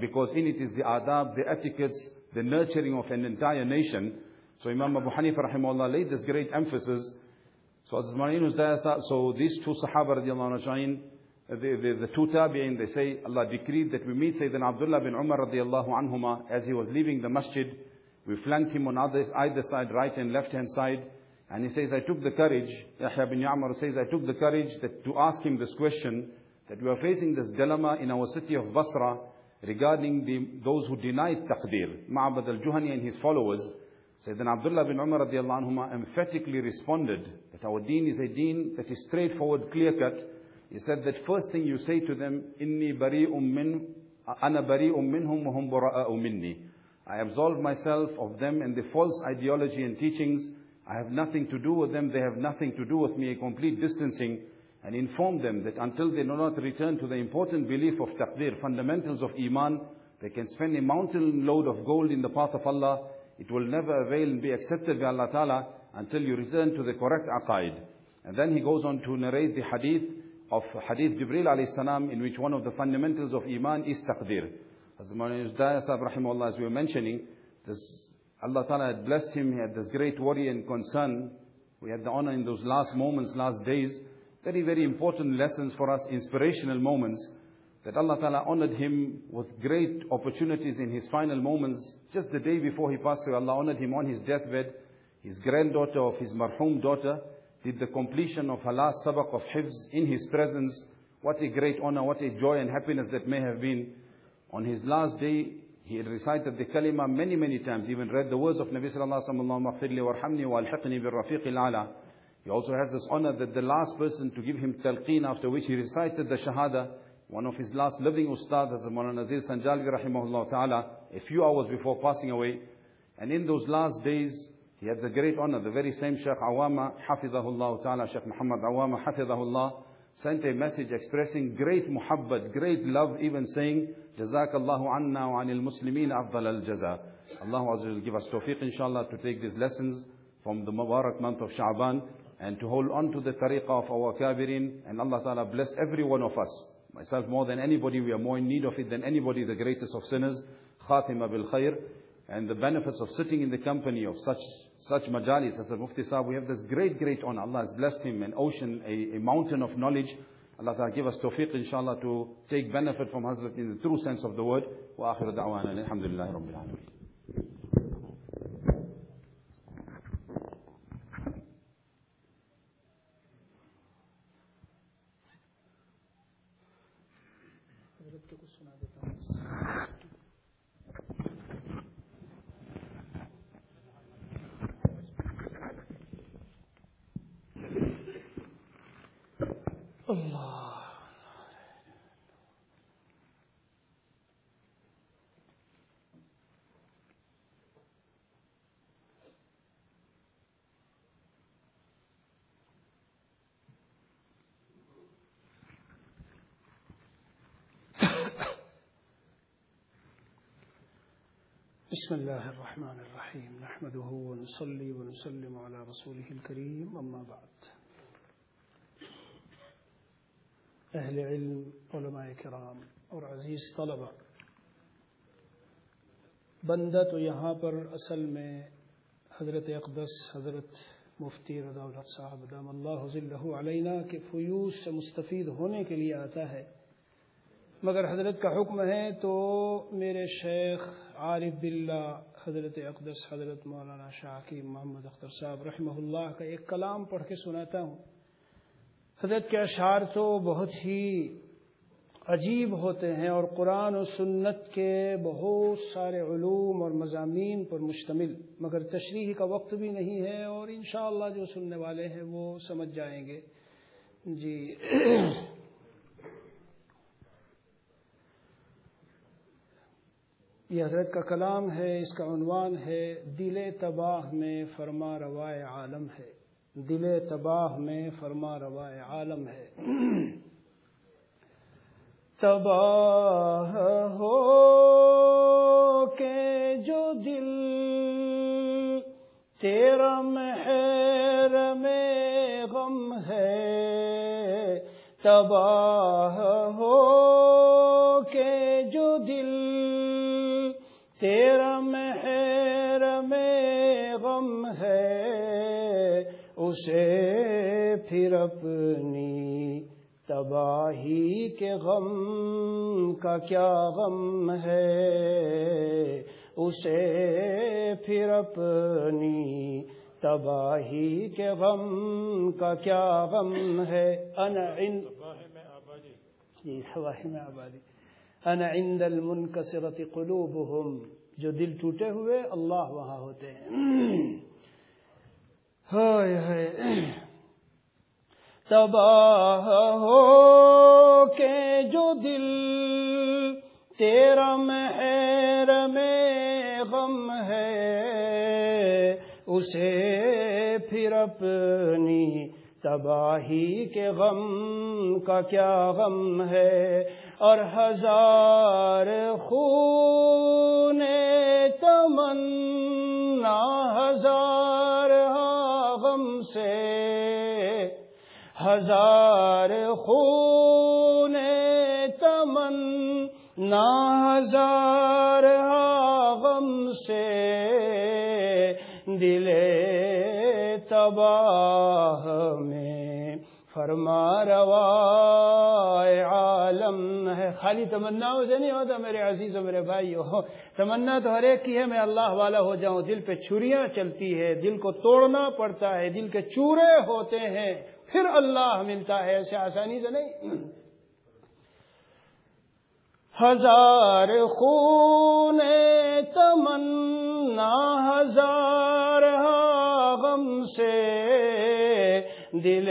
because in it is the adab, the etiquettes, the nurturing of an entire nation. So Imam Abu Hanifa rahimahullah laid this great emphasis. So as so these two Sahaba radiallahu anhu, Uh, the, the, the two tabi'in, they say, Allah decreed that we meet Sayyidina Abdullah bin Umar radiallahu anhuma as he was leaving the masjid. We flanked him on either, either side, right and left hand side. And he says, I took the courage, Yahya bin Ya'mar says, I took the courage that, to ask him this question, that we are facing this dilemma in our city of Basra, regarding the, those who denied taqdeer. Ma'bad al-Juhani and his followers, Sayyidina Abdullah bin Umar radiallahu anhuma emphatically responded that our deen is a deen that is straightforward, clear-cut. He said that first thing you say to them, Inni bari'um min, ana bari'um minhum wa hum bura'a'u minni. I absolve myself of them and the false ideology and teachings. I have nothing to do with them. They have nothing to do with me. A complete distancing and inform them that until they do not return to the important belief of taqdeer, fundamentals of iman, they can spend a mountain load of gold in the path of Allah. It will never avail and be accepted by Allah Ta'ala until you return to the correct aqaid. And then he goes on to narrate the hadith of Hadith Jibril alayhi salam in which one of the fundamentals of iman is taqdeer. As Mawlana Daya Sahib rahimahullah as we were mentioning, this Allah Ta'ala had blessed him, he had this great worry and concern. We had the honor in those last moments, last days, very, very important lessons for us, inspirational moments, that Allah Ta'ala honored him with great opportunities in his final moments. Just the day before he passed away, Allah honored him on his deathbed. His granddaughter of his marhum daughter did the completion of last sabaq of hifz in his presence. What a great honor, what a joy and happiness that may have been. On his last day, he had recited the kalima many, many times, even read the words of Nabi sallallahu alayhi wa sallam, wa alhiqni bil rafiq al-ala. He also has this honor that the last person to give him talqeen after which he recited the shahada, one of his last living ustad, as Maulana Nazir Sanjalgi rahimahullah ta'ala, a few hours before passing away. And in those last days, he had the great honor, the very same Sheikh Awama, Hafidahullah Ta'ala, Sheikh Muhammad Awama, Hafidahullah, sent a message expressing great muhabbat, great love, even saying, Jazakallahu anna wa anil muslimeen afdal al jaza. Allah Azza will give us tawfiq, inshallah, to take these lessons from the Mubarak month of Sha'ban and to hold on to the tariqah of our kabirin. And Allah Ta'ala bless every one of us. Myself more than anybody, we are more in need of it than anybody, the greatest of sinners. Khatima bil khair. And the benefits of sitting in the company of such such majalis as Mufti Sahib, we have this great, great honor. Allah has blessed him, an ocean, a, a mountain of knowledge. Allah Ta'ala give us tawfiq inshallah to take benefit from Hazrat in the true sense of the word. Wa akhiru da'wana alhamdulillahi rabbil. بسم الله الرحمن الرحيم. نحمده ونصلي ونسلم على رسوله الكريم. أما بعد. اہل علم، علماء کرام اور عزیز طلبہ، بندہ تو یہاں پر اصل میں حضرت اقدس، حضرت مفتی رضا الحق صاحب، دام اللہ ذلہ علینا کے فیوز سے مستفید ہونے کے لیے آتا ہے۔ مگر حضرت کا حکم ہے تو میرے شیخ عارف باللہ، حضرت اقدس، حضرت مولانا شاکی محمد اختر صاحب رحمہ اللہ کا ایک کلام پڑھ کے سناتا ہوں۔ حضرت کے اشعار تو بہت ہی عجیب ہوتے ہیں اور قرآن و سنت کے بہت سارے علوم اور مضامین پر مشتمل، مگر تشریح کا وقت بھی نہیں ہے اور انشاءاللہ جو سننے والے ہیں وہ سمجھ جائیں گے۔ جی۔ یہ حضرت کا کلام ہے، اس کا عنوان ہے، دل تباہ میں فرما روائے عالم ہے۔ دل تباہ میں فرما روائے عالم ہے۔ تباہ ہو کے جو دل تیرا مہر میں غم ہے، تباہ ہو کے تیرا مہر میں غم ہے اسے پھر اپنی تباہی کے غم کا کیا غم ہے؟ اسے پھر اپنی تباہی کے غم کا کیا غم ہے؟ عند جی تباہی میں آبادی۔ انا عند المنکسرت قلوبهم جو دل ٹوٹے ہوئے، اللہ وہاں ہوتے ہیں۔ ہائے ہائے۔ تباہ ہو کے جو دل تیرا مہر میں غم ہے، اسے پھر اپنی تباہی کے غم کا کیا غم ہے؟ اور ہزار خون تمنا، ہزار غم سے، ہزار خون تمنا، ہزار غم سے، دل تباہ میں فرما روائے عالم ہے۔ خالی تمنا سے نہیں ہوتا، میرے عزیز و میرے بھائی ہو تمنا تو ہر ایک کی ہے، میں اللہ والا ہو جاؤں۔ دل پہ چھریاں چلتی ہے، دل کو توڑنا پڑتا ہے، دل کے چورے ہوتے ہیں۔ پھر اللہ ملتا ہے، ایسے آسانی سے نہیں۔ ہزار خون تمنا، ہزار غم سے دل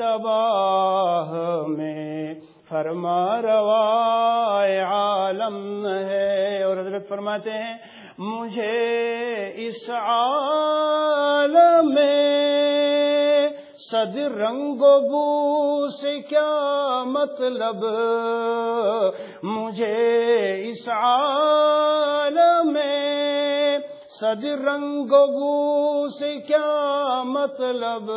تباہ میں فرما روائے عالم ہے۔ اور حضرت فرماتے ہیں، مجھے اس عالم میں صد رنگ و بو سے کیا مطلب؟ مجھے اس عالم میں صد رنگ و بو سے کیا مطلب؟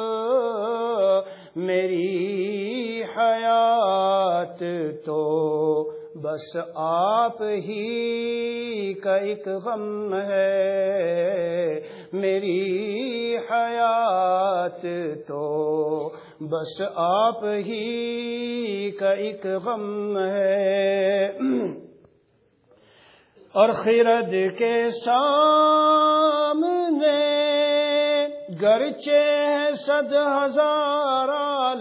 میری حیات تو بس آپ ہی کا ایک غم ہے۔ میری حیات تو بس آپ ہی کا ایک غم ہے۔ اور خرد کے سامنے گرچے صد ہزار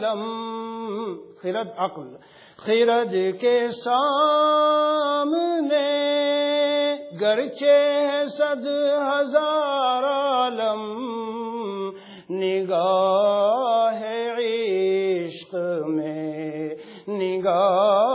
عالم خرد عقل خرد کے سامنے گرچے صد ہزار عالم نگاہ عشق میں نگاہ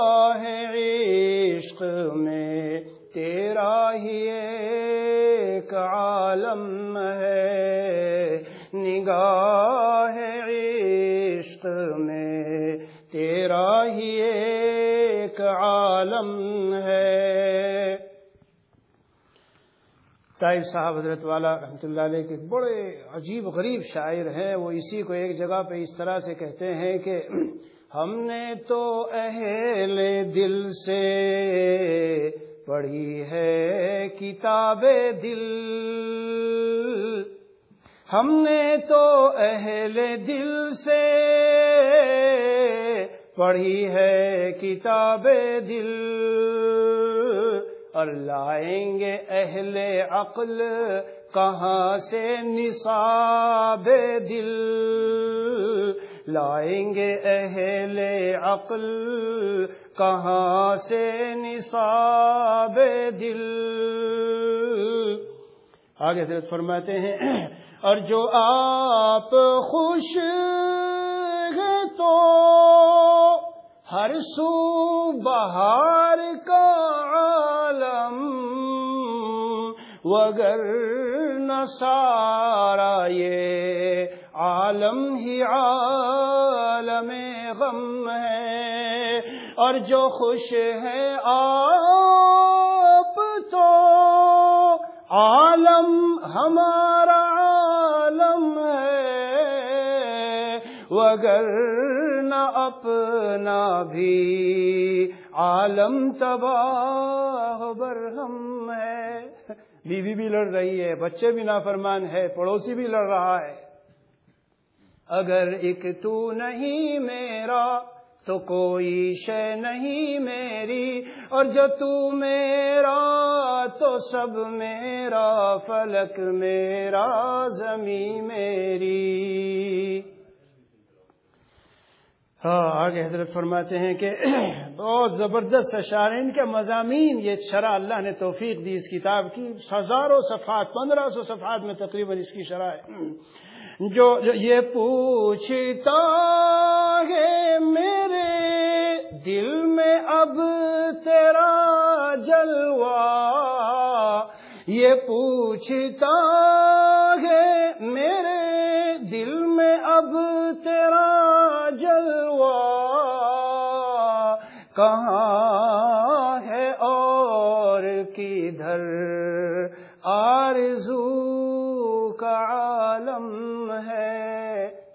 عالم ہے۔ طائف صاحب حضرت والا رحمۃ اللہ علیہ کے بڑے عجیب غریب شاعر ہیں۔ وہ اسی کو ایک جگہ پہ اس طرح سے کہتے ہیں کہ ہم نے تو اہل دل سے پڑھی ہے کتاب دل۔ ہم نے تو اہل دل سے پڑھی ہے کتاب دل اور لائیں گے اہل عقل کہاں سے نصاب دل؟ لائیں گے اہل عقل کہاں سے نصاب دل؟ آگے سے فرماتے ہیں، اور جو آپ خوش تو ہر سو بہار کا عالم، وگر نہ سارا یہ عالم ہی عالم غم ہے۔ اور جو خوش ہے آپ تو عالم ہمارا ہے وگر نہ اپنا بھی عالم تباہ برہم ہے۔ بیوی بھی لڑ رہی ہے، بچے بھی نافرمان ہے، پڑوسی بھی لڑ رہا ہے۔ اگر ایک تو نہیں میرا، تو کوئی شے نہیں میری۔ اور جو تو میرا، تو سب میرا، فلک میرا، زمین میری۔ ہاں آگے حضرت فرماتے ہیں کہ بہت زبردست اشار ان کے مضامین یہ شرح اللہ نے توفیق دی اس کتاب کی۔ ہزاروں صفحات، پندرہ سو صفحات میں تقریباً اس کی شرح ہے۔ جو یہ پوچھتا ہے میرے دل میں اب تیرا جلوہ۔ یہ پوچھتا ہے میرے دل میں اب تیرا جلوہ کہاں ہے اور کدھر؟ آرزو کا عالم ہے۔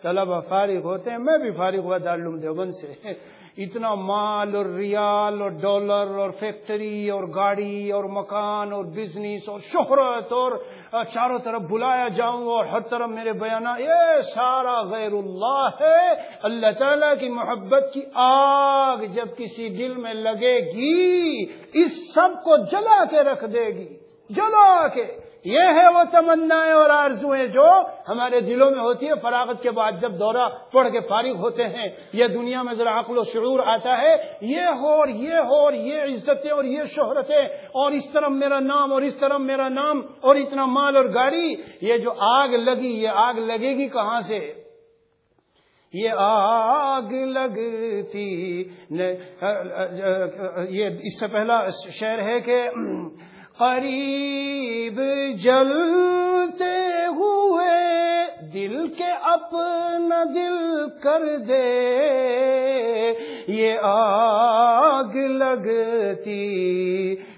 طلبہ فارغ ہوتے ہیں، میں بھی فارغ ہوا دارالعلوم دیوبند سے۔ اتنا مال اور ریال اور ڈالر اور فیکٹری اور گاڑی اور مکان اور بزنس اور شہرت اور چاروں طرف بلایا جاؤں اور ہر طرف میرے بیانات۔ یہ سارا غیر اللہ ہے، اللہ تعالیٰ کی محبت کی آگ جب کسی دل میں لگے گی، اس سب کو جلا کے رکھ دے گی۔ جلا کے۔ یہ ہے وہ تمنائیں اور آرزویں جو ہمارے دلوں میں ہوتی ہے، فراغت کے بعد جب دورہ پڑھ کے فارغ ہوتے ہیں، یہ دنیا میں ذرا عقل و شعور آتا ہے، یہ ہو اور یہ ہو اور یہ عزتیں اور یہ شہرتیں اور اس طرح میرا نام اور اس طرح میرا نام اور اتنا مال اور گاڑی، یہ جو آگ لگی، یہ آگ لگے گی کہاں سے؟ یہ آگ لگتی، یہ اس سے پہلا شعر ہے کہ قریب جلتے ہوئے دل کے اپنا دل کر دے۔ یہ آگ لگتی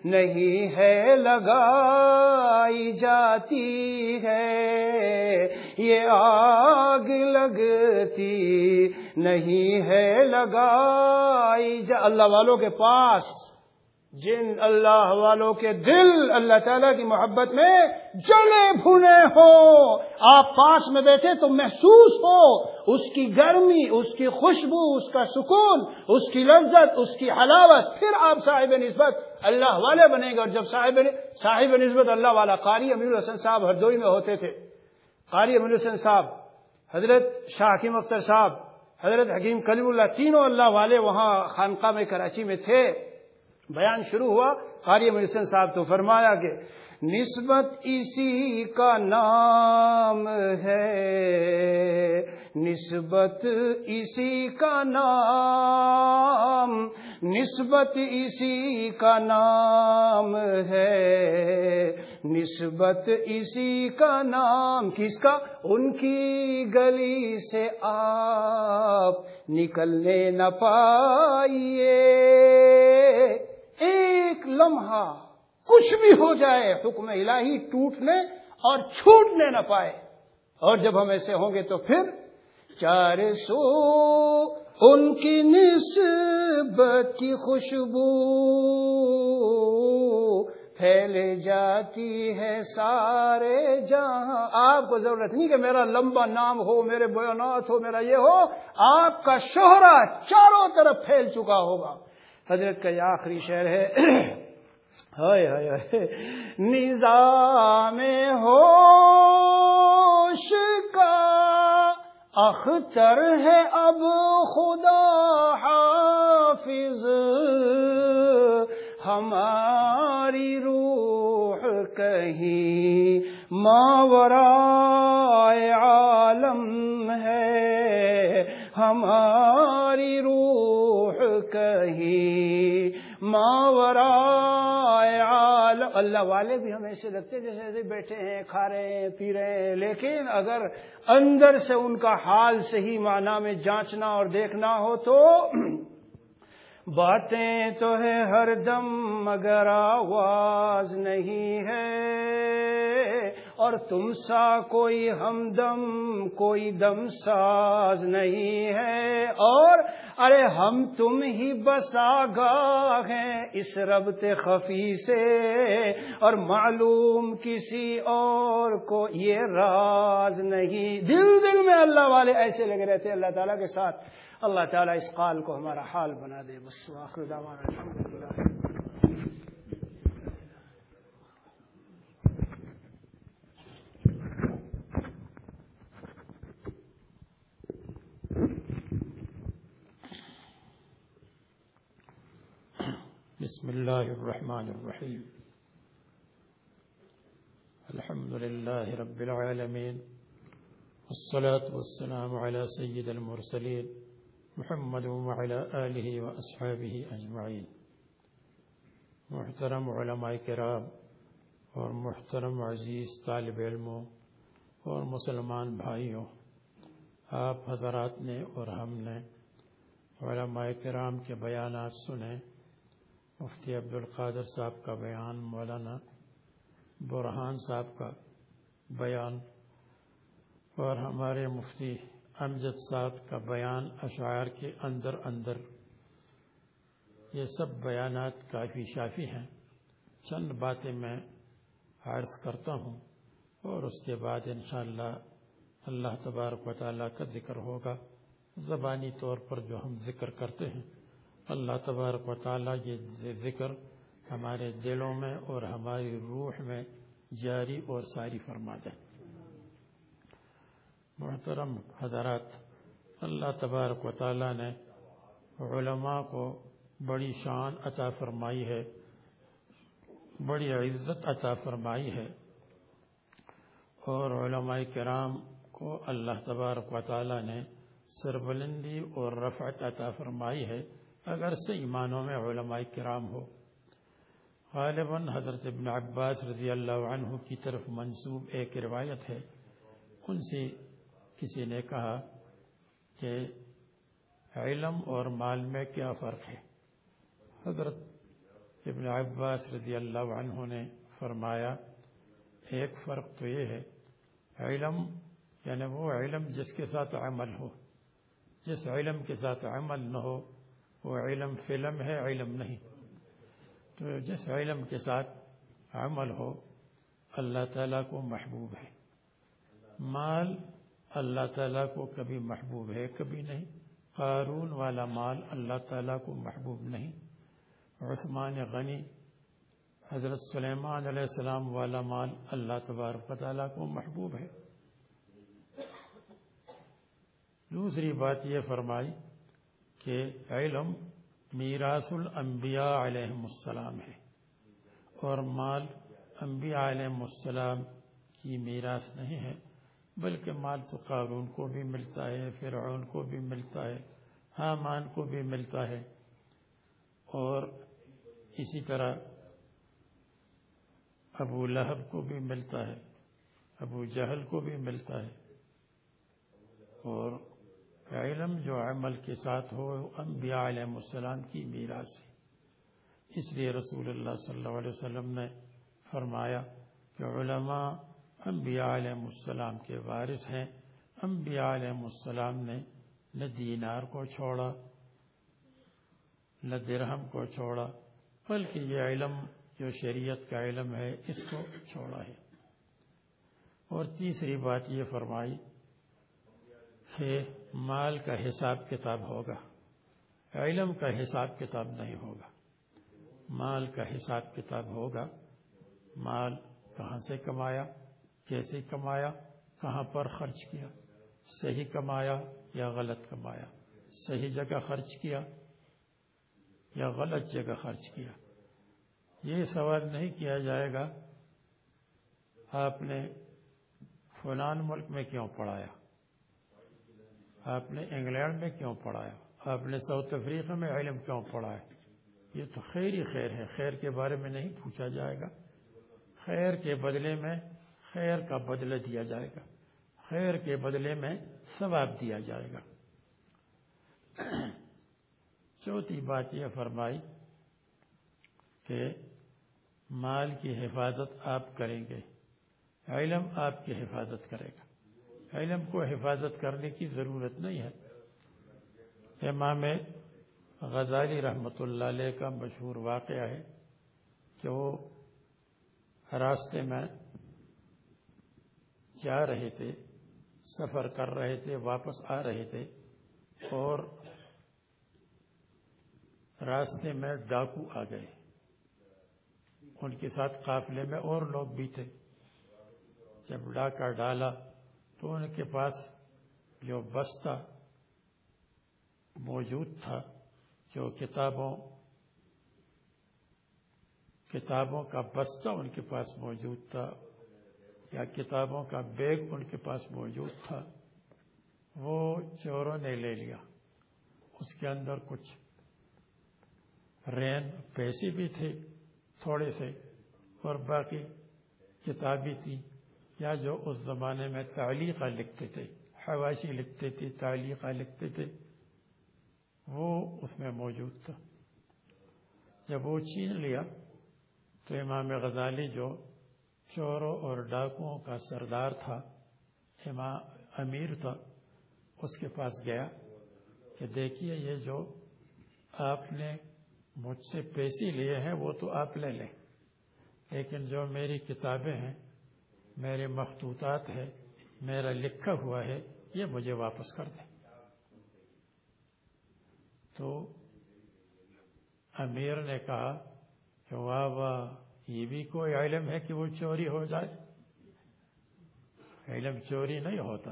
نہیں ہے، لگائی جاتی ہے۔ یہ آگ لگتی نہیں ہے، لگائی جا اللہ والوں کے پاس جن اللہ والوں کے دل اللہ تعالیٰ کی محبت میں جلے بھنے ہو۔ آپ پاس میں بیٹھے تو محسوس ہو اس کی گرمی، اس کی خوشبو، اس کا سکون، اس کی لذت، اس کی حلاوت۔ پھر آپ صاحب نسبت اللہ والے بنے گا اور جب صاحب صاحب نسبت اللہ والا قاری امیر الحسن صاحب ہردوئی میں ہوتے تھے۔ قاری امیر الحسن صاحب، حضرت شاہ حکیم اختر صاحب، حضرت حکیم کلیم اللہ تینوں اللہ والے وہاں خانقاہ میں کراچی میں تھے۔ بیان شروع ہوا، قاری محسن صاحب تو فرمایا کہ نسبت اسی کا نام ہے۔ نسبت اسی کا نام، نسبت اسی کا نام ہے۔ نسبت اسی کا نام، کس کا؟ ان کی گلی سے آپ نکلنے نہ پائیے۔ ایک لمحہ کچھ بھی ہو جائے، حکم الہی ٹوٹنے اور چھوٹنے نہ پائے۔ اور جب ہم ایسے ہوں گے تو پھر چار سو ان کی نسبت کی خوشبو پھیل جاتی ہے سارے جہاں۔ آپ کو ضرورت نہیں کہ میرا لمبا نام ہو، میرے بیانات ہو، میرا یہ ہو، آپ کا شہرا چاروں طرف پھیل چکا ہوگا۔ حضرت کا یہ آخری شعر ہے ہائے ہائے نظام ہوش کا اختر ہے اب خدا حافظ۔ ہماری روح کہیں ماورا عالم ہے۔ ہماری روح کہیں ماورا اللہ والے بھی ہم ایسے لگتے جیسے ایسے بیٹھے ہیں، کھا رہے ہیں، پی رہے ہیں۔ لیکن اگر اندر سے ان کا حال صحیح معنی میں جانچنا اور دیکھنا ہو تو باتیں تو ہے ہر دم مگر آواز نہیں ہے۔ اور تم سا کوئی ہمدم، کوئی دم ساز نہیں ہے۔ اور ارے ہم تم ہی بسا گا ہیں اس ربط خفی سے۔ اور معلوم کسی اور کو یہ راز نہیں۔ دل دل میں اللہ والے ایسے لگے رہتے اللہ تعالیٰ کے ساتھ۔ اللہ تعالیٰ اس قال کو ہمارا حال بنا دے۔ بس آخر دعوانا الحمدللہ۔ بسم الله الرحمن الرحيم. الحمد لله رب العالمين. والصلاة والسلام على سيد المرسلين محمد وعلى آله وأصحابه أجمعين. محترم علماء کرام اور محترم عزیز طالب علموں اور مسلمان بھائیوں، آپ حضرات نے اور ہم نے علماء کرام کے بیانات سنے مفتی عبد القادر صاحب کا بیان، مولانا برحان صاحب کا بیان اور ہمارے مفتی امجد صاحب کا بیان اشعار کے اندر اندر۔ یہ سب بیانات کافی شافی ہیں۔ چند باتیں میں عرض کرتا ہوں اور اس کے بعد انشاءاللہ اللہ تبارک و تعالیٰ کا ذکر ہوگا۔ زبانی طور پر جو ہم ذکر کرتے ہیں۔ اللہ تبارک و تعالیٰ یہ ذکر ہمارے دلوں میں اور ہماری روح میں جاری اور ساری فرما دیں محترم حضرات، اللہ تبارک و تعالیٰ نے علماء کو بڑی شان عطا فرمائی ہے، بڑی عزت عطا فرمائی ہے اور علماء کرام کو اللہ تبارک و تعالیٰ نے سربلندی اور رفعت عطا فرمائی ہے۔ اگر سے ایمانوں میں علماء کرام ہو، غالباً حضرت ابن عباس رضی اللہ عنہ کی طرف منصوب ایک روایت ہے۔ ان سے کسی نے کہا کہ علم اور مال میں کیا فرق ہے؟ حضرت ابن عباس رضی اللہ عنہ نے فرمایا، ایک فرق تو یہ ہے، علم یعنی وہ علم جس کے ساتھ عمل ہو، جس علم کے ساتھ عمل نہ ہو وہ علم فلم ہے، علم نہیں۔ تو جس علم کے ساتھ عمل ہو، اللہ تعالیٰ کو محبوب ہے۔ مال اللہ تعالیٰ کو کبھی محبوب ہے، کبھی نہیں۔ قارون والا مال اللہ تعالیٰ کو محبوب نہیں۔ عثمان غنی، حضرت سلیمان علیہ السلام والا مال اللہ تبارک تعالیٰ کو محبوب ہے۔ دوسری بات یہ فرمائی کہ علم میراث الانبیاء علیہ السلام ہے۔ اور مال انبیاء علیہ السلام کی میراث نہیں ہے، بلکہ مال تو قارون کو بھی ملتا ہے، فرعون کو بھی ملتا ہے، حامان کو بھی ملتا ہے۔ اور اسی طرح ابو لہب کو بھی ملتا ہے، ابو جہل کو بھی ملتا ہے۔ اور علم جو عمل کے ساتھ ہو، انبیاء علیہ السلام کی میراث ہے۔ اس لیے رسول اللہ صلی اللہ علیہ وسلم نے فرمایا کہ علماء انبیاء علیہ السلام کے وارث ہیں۔ انبیاء علیہ السلام نے نہ دینار کو چھوڑا، نہ درہم کو چھوڑا، بلکہ یہ علم، جو شریعت کا علم ہے، اس کو چھوڑا ہے۔ اور تیسری بات یہ فرمائی کہ مال کا حساب کتاب ہوگا، علم کا حساب کتاب نہیں ہوگا۔ مال کا حساب کتاب ہوگا، مال کہاں سے کمایا، کیسے کمایا، کہاں پر خرچ کیا، صحیح کمایا یا غلط کمایا، صحیح جگہ خرچ کیا یا غلط جگہ خرچ کیا۔ یہ سوال نہیں کیا جائے گا، آپ نے فلان ملک میں کیوں پڑھایا؟ آپ نے انگلینڈ میں کیوں پڑھایا؟ آپ نے ساؤتھ افریقہ میں علم کیوں پڑھایا؟ یہ تو خیر ہی خیر ہے۔ خیر کے بارے میں نہیں پوچھا جائے گا۔ خیر کے بدلے میں خیر کا بدلہ دیا جائے گا۔ خیر کے بدلے میں ثواب دیا جائے گا۔ چوتھی بات یہ فرمائی کہ مال کی حفاظت آپ کریں گے۔ علم آپ کی حفاظت کرے گا۔ علم کو حفاظت کرنے کی ضرورت نہیں ہے۔ امام غزالی رحمۃ اللہ علیہ کا مشہور واقعہ ہے کہ وہ راستے میں جا رہے تھے، سفر کر رہے تھے، واپس آ رہے تھے اور راستے میں ڈاکو آ گئے۔ ان کے ساتھ قافلے میں اور لوگ بھی تھے۔ جب ڈاکہ ڈالا تو ان کے پاس جو بستہ موجود تھا، جو کتابوں کتابوں کا بستہ ان کے پاس موجود تھا، یا کتابوں کا بیگ ان کے پاس موجود تھا، وہ چوروں نے لے لیا۔ اس کے اندر کچھ رین پیسے بھی تھے تھوڑے سے اور باقی کتابیں تھی یا جو اس زمانے میں تعلیقہ لکھتے تھے، حواشی لکھتے تھے، تعلیقہ لکھتے تھے، وہ اس میں موجود تھا۔ جب وہ چھین لیا تو امام غزالی جو چوروں اور ڈاکوؤں کا سردار تھا، امام امیر تھا، اس کے پاس گیا کہ دیکھیے یہ جو آپ نے مجھ سے پیسے لیے ہیں، وہ تو آپ لے لیں۔ لیکن جو میری کتابیں ہیں میرے مخطوطات ہے، میرا لکھا ہوا ہے، یہ مجھے واپس کر دیں۔ تو امیر نے کہا کہ واہ واہ، یہ بھی کوئی علم ہے کہ وہ چوری ہو جائے؟ علم چوری نہیں ہوتا۔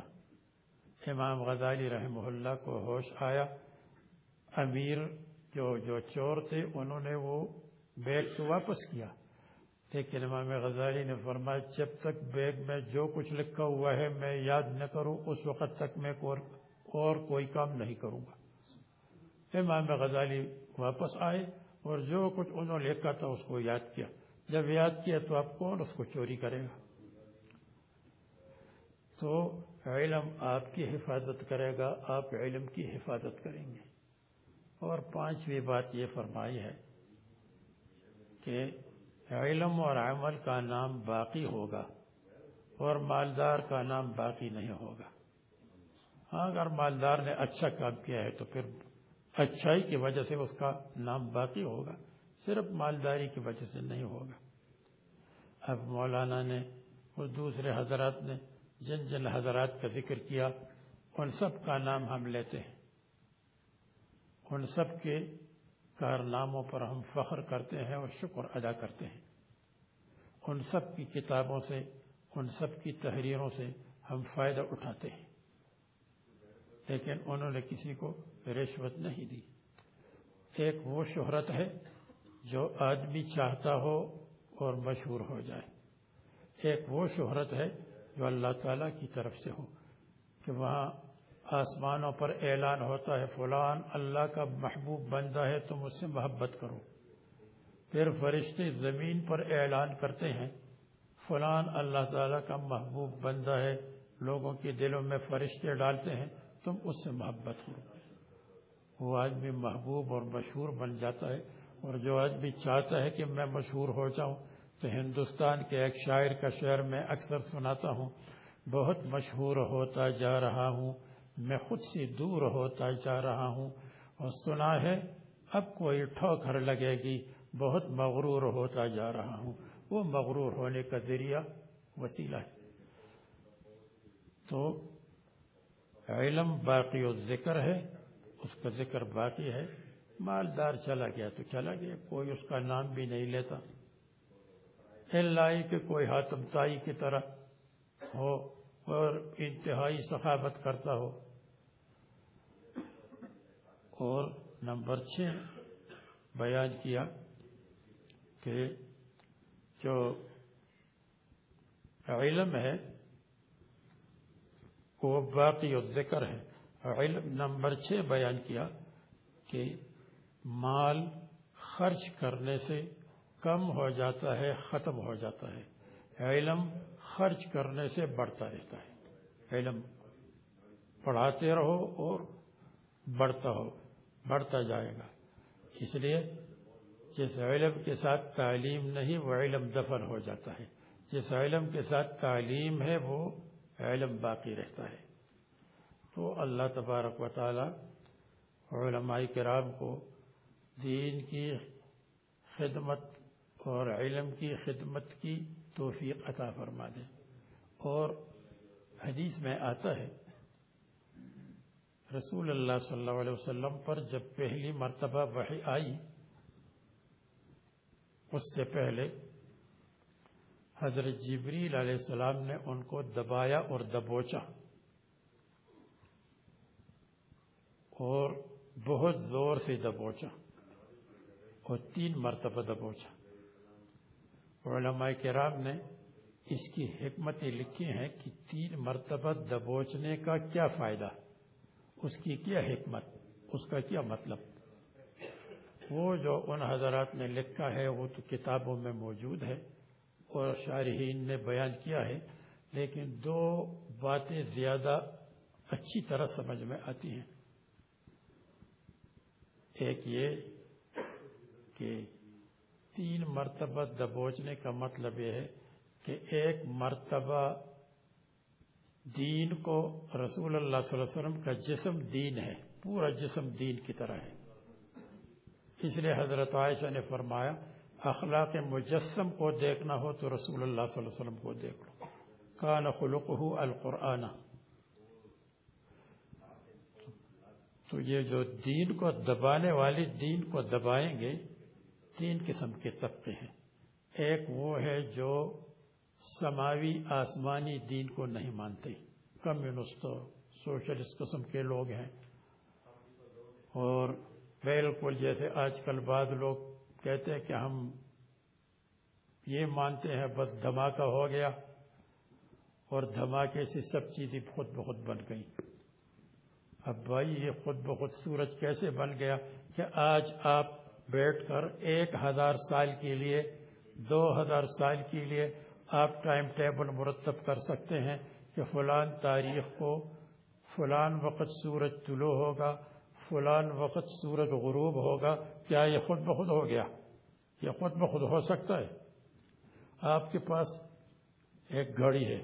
امام غزالی رحمہ اللہ کو ہوش آیا۔ امیر جو جو چور تھے، انہوں نے وہ بیگ تو واپس کیا۔ لیکن امام غزالی نے فرمایا، جب تک بیگ میں جو کچھ لکھا ہوا ہے میں یاد نہ کروں، اس وقت تک میں اور کوئی کام نہیں کروں گا۔ امام غزالی واپس آئے اور جو کچھ انہوں نے لکھا تھا اس کو یاد کیا۔ جب یاد کیا تو اب کون اس کو چوری کرے گا تو علم آپ کی حفاظت کرے گا، آپ علم کی حفاظت کریں گے۔ اور پانچویں بات یہ فرمائی ہے کہ علم اور عمل کا نام باقی ہوگا اور مالدار کا نام باقی نہیں ہوگا۔ ہاں اگر مالدار نے اچھا کام کیا ہے تو پھر اچھائی کی وجہ سے اس کا نام باقی ہوگا، صرف مالداری کی وجہ سے نہیں ہوگا۔ اب مولانا نے اور دوسرے حضرات نے جن جن حضرات کا ذکر کیا، ان سب کا نام ہم لیتے ہیں۔ ان سب کے کارناموں پر ہم فخر کرتے ہیں اور شکر ادا کرتے ہیں۔ ان سب کی کتابوں سے، ان سب کی تحریروں سے ہم فائدہ اٹھاتے ہیں۔ لیکن انہوں نے کسی کو رشوت نہیں دی۔ ایک وہ شہرت ہے جو آدمی چاہتا ہو اور مشہور ہو جائے۔ ایک وہ شہرت ہے جو اللہ تعالیٰ کی طرف سے ہو، کہ وہاں آسمانوں پر اعلان ہوتا ہے، فلان اللہ کا محبوب بندہ ہے، تم اس سے محبت کرو۔ پھر فرشتے زمین پر اعلان کرتے ہیں، فلان اللہ تعالیٰ کا محبوب بندہ ہے، لوگوں کے دلوں میں فرشتے ڈالتے ہیں، تم اس سے محبت کرو۔ وہ آدمی محبوب اور مشہور بن جاتا ہے اور جو آدمی چاہتا ہے کہ میں مشہور ہو جاؤں، تو ہندوستان کے ایک شاعر کا شعر میں اکثر سناتا ہوں، بہت مشہور ہوتا جا رہا ہوں، میں خود سے دور ہوتا جا رہا ہوں اور سنا ہے، اب کوئی ٹھوکر لگے گی بہت مغرور ہوتا جا رہا ہوں۔ وہ مغرور ہونے کا ذریعہ وسیلہ ہے۔ تو علم باقی و ذکر ہے، اس کا ذکر باقی ہے۔ مالدار چلا گیا تو چلا گیا، کوئی اس کا نام بھی نہیں لیتا۔ اللہ کہ کوئی حاتم تائی کی طرح ہو اور انتہائی سخاوت کرتا ہو۔ اور نمبر چھ، بیان کیا۔ کہ جو علم ہے، وہ باقی ذکر ہے۔ علم نمبر چھ بیان کیا کہ مال خرچ کرنے سے کم ہو جاتا ہے، ختم ہو جاتا ہے۔ علم خرچ کرنے سے بڑھتا رہتا ہے۔ علم پڑھاتے رہو اور بڑھتا ہو، بڑھتا جائے گا۔ اس لیے جس علم کے ساتھ تعلیم نہیں، وہ علم دفن ہو جاتا ہے۔ جس علم کے ساتھ تعلیم ہے، وہ علم باقی رہتا ہے۔ تو اللہ تبارک و تعالی علماء کرام کو دین کی خدمت اور علم کی خدمت کی توفیق عطا فرما دے۔ اور حدیث میں آتا ہے، رسول اللہ صلی اللہ علیہ وسلم پر جب پہلی مرتبہ وحی آئی اس سے پہلے حضرت جبریل علیہ السلام نے ان کو دبایا اور دبوچا اور بہت زور سے دبوچا اور تین مرتبہ دبوچا۔ علماء کرام نے اس کی حکمتیں لکھی ہیں کہ تین مرتبہ دبوچنے کا کیا فائدہ، اس کی کیا حکمت، اس کا کیا مطلب؟ وہ جو ان حضرات نے لکھا ہے وہ تو کتابوں میں موجود ہے اور شارحین نے بیان کیا ہے، لیکن دو باتیں زیادہ اچھی طرح سمجھ میں آتی ہیں۔ ایک یہ کہ تین مرتبہ دبوچنے کا مطلب یہ ہے کہ ایک مرتبہ دین کو رسول اللہ صلی اللہ علیہ وسلم کا جسم دین ہے، پورا جسم دین کی طرح ہے۔ اس لیے حضرت عائشہ نے فرمایا، اخلاق مجسم کو دیکھنا ہو تو رسول اللہ صلی اللہ علیہ وسلم کو دیکھ لو۔ کان خلق القرآن۔ تو یہ جو دین کو دبانے والی دین کو دبائیں گے، تین قسم کے طبقے ہیں۔ ایک وہ ہے جو سماوی آسمانی دین کو نہیں مانتے۔ کمیونسٹ سوشلسٹ قسم کے لوگ ہیں۔ اور بالکل جیسے آج کل بعض لوگ کہتے ہیں کہ ہم یہ مانتے ہیں بس دھماکہ ہو گیا اور دھماکے سے سب چیزیں بہت بہت بن گئیں۔ اب بھائی یہ خود بخود سورج کیسے بن گیا کہ آج آپ بیٹھ کر ایک ہزار سال کے لیے، دو ہزار سال کے لیے آپ ٹائم ٹیبل مرتب کر سکتے ہیں کہ فلان تاریخ کو فلان وقت سورج طلوع ہوگا فلان وقت سورج غروب ہوگا، کیا یہ خود بخود ہو گیا؟ یہ خود بخود ہو سکتا ہے۔ آپ کے پاس ایک گھڑی ہے۔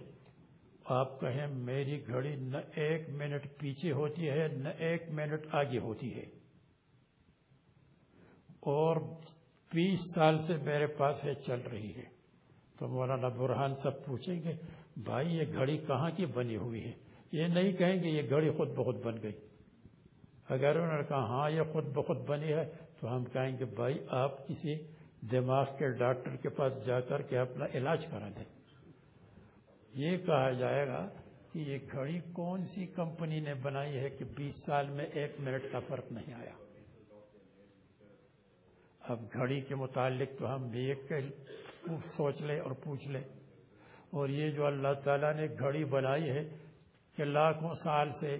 آپ کہیں میری گھڑی نہ ایک منٹ پیچھے ہوتی ہے، نہ ایک منٹ آگے ہوتی ہے۔ اور بیس سال سے میرے پاس ہے چل رہی ہے۔ تو مولانا برہان سب پوچھیں گے، بھائی یہ گھڑی کہاں کی بنی ہوئی ہے؟ یہ نہیں کہیں گے یہ گھڑی خود بخود بن گئی۔ اگر انہوں نے کہا ہاں یہ خود بخود بنی ہے، تو ہم کہیں گے بھائی آپ کسی دماغ کے ڈاکٹر کے پاس جا کر کے اپنا علاج کرا دیں۔ یہ کہا جائے گا کہ یہ گھڑی کون سی کمپنی نے بنائی ہے کہ بیس سال میں ایک منٹ کا فرق نہیں آیا۔ اب گھڑی کے متعلق تو ہم دیکھ کے سوچ لیں اور پوچھ لیں۔ اور یہ جو اللہ تعالیٰ نے گھڑی بنائی ہے کہ لاکھوں سال سے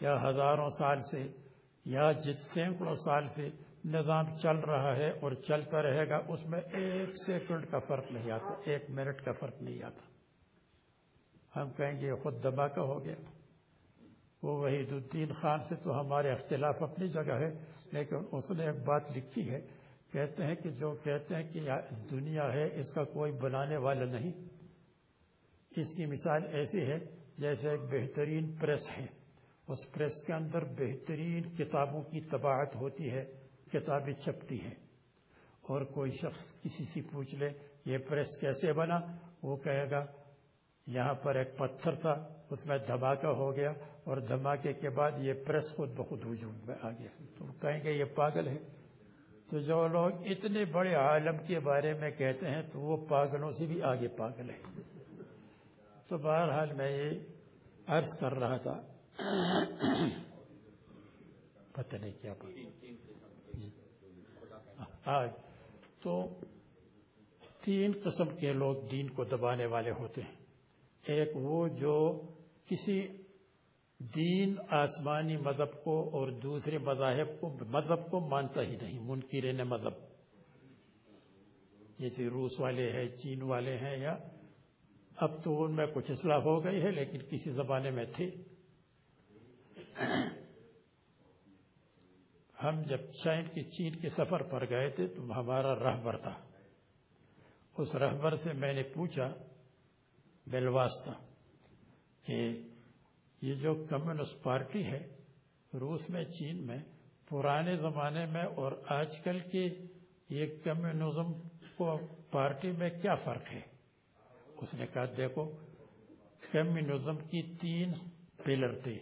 یا ہزاروں سال سے، یا جت سینکڑوں سال سے نظام چل رہا ہے اور چلتا رہے گا، اس میں ایک سیکنڈ کا فرق نہیں آتا، ایک منٹ کا فرق نہیں آتا۔ ہم کہیں گے، خود دھماکہ ہو گیا۔ وہ وحید الدین خان سے تو ہمارے اختلاف اپنی جگہ ہے، لیکن اس نے ایک بات لکھی ہے، کہتے ہیں کہ جو کہتے ہیں کہ دنیا ہے، اس کا کوئی بنانے والا نہیں۔ اس کی مثال ایسی ہے، جیسے ایک بہترین پریس ہے۔ اس پریس کے اندر بہترین کتابوں کی طباعت ہوتی ہے، کتابیں چھپتی ہیں۔ اور کوئی شخص کسی سے پوچھ لے، یہ پریس کیسے بنا؟ وہ کہے گا، یہاں پر ایک پتھر تھا، اس میں دھماکہ ہو گیا اور دھماکے کے بعد یہ پریس خود بخود وجود میں آ گیا۔ تو کہیں گے، یہ پاگل ہے۔ تو جو لوگ اتنے بڑے عالم کے بارے میں کہتے ہیں، تو وہ پاگلوں سے بھی آگے پاگل ہے تو بہرحال میں یہ عرض کر رہا تھا پتہ نہیں کیا جی۔ آج تو تین قسم کے لوگ دین کو دبانے والے ہوتے ہیں۔ ایک وہ جو کسی دین آسمانی مذہب کو اور دوسرے مذاہب کو مذہب کو مانتا ہی نہیں منکر نے مذہب جیسے روس والے ہیں چین والے ہیں یا اب تو ان میں کچھ اصلاح ہو گئی ہے لیکن کسی زمانے میں تھے ہم جب چین کی چین کے سفر پر گئے تھے تو ہمارا رہبر تھا۔ اس رہبر سے میں نے پوچھا بالواسطہ کہ یہ جو کمیونسٹ پارٹی ہے روس میں، چین میں، پرانے زمانے میں اور آج کل کی یہ کمیونزم کو پارٹی میں کیا فرق ہے؟ اس نے کہا، دیکھو، کمیونزم کی تین پلر تھے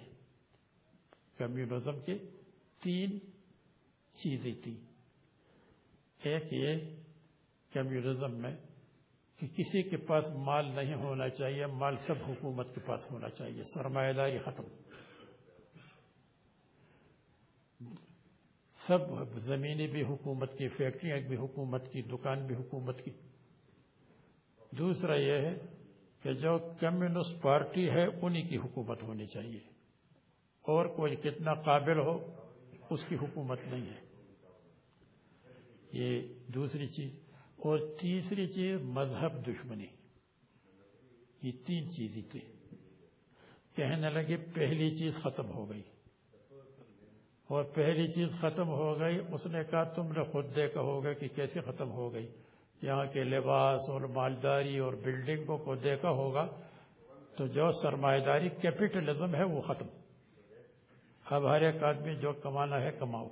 کمیونزم کے تین چیزیں تھی۔ ایک یہ کمیونزم میں کہ کسی کے پاس مال نہیں ہونا چاہیے، مال سب حکومت کے پاس ہونا چاہیے، سرمایہ داری ختم۔ سب زمینیں بھی حکومت کی، فیکٹریاں بھی حکومت کی، دکان بھی حکومت کی۔ دوسرا یہ ہے کہ جو کمیونسٹ پارٹی ہے، انہی کی حکومت ہونی چاہیے۔ اور کوئی کتنا قابل ہو، اس کی حکومت نہیں ہے۔ یہ دوسری چیز، اور تیسری چیز مذہب دشمنی۔ یہ تین چیزیں تھی کہنے لگے پہلی چیز ختم ہو گئی۔ اور پہلی چیز ختم ہو گئی، اس نے کہا تم نے خود دیکھا ہوگا کہ کیسے ختم ہو گئی۔ یہاں کے لباس اور مالداری اور بلڈنگوں کو دیکھا ہوگا تو جو سرمایہ داری کیپٹلزم ہے وہ ختم۔ اب ہر ایک آدمی جو کمانا ہے کماؤ۔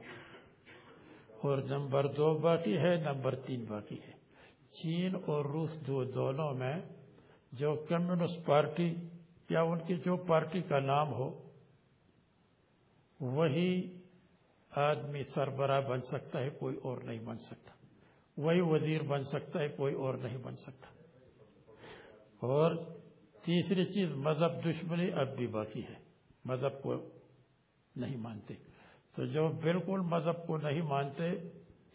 اور نمبر دو باقی ہے، نمبر تین باقی ہے۔ چین اور روس دو دونوں میں جو کمیونسٹ پارٹی یا ان کی جو پارٹی کا نام ہو، وہی آدمی سربراہ بن سکتا ہے، کوئی اور نہیں بن سکتا۔ وہی وزیر بن سکتا ہے، کوئی اور نہیں بن سکتا۔ اور تیسری چیز، مذہب دشمنی اب بھی باقی ہے۔ مذہب کو نہیں مانتے۔ تو جو بالکل مذہب کو نہیں مانتے،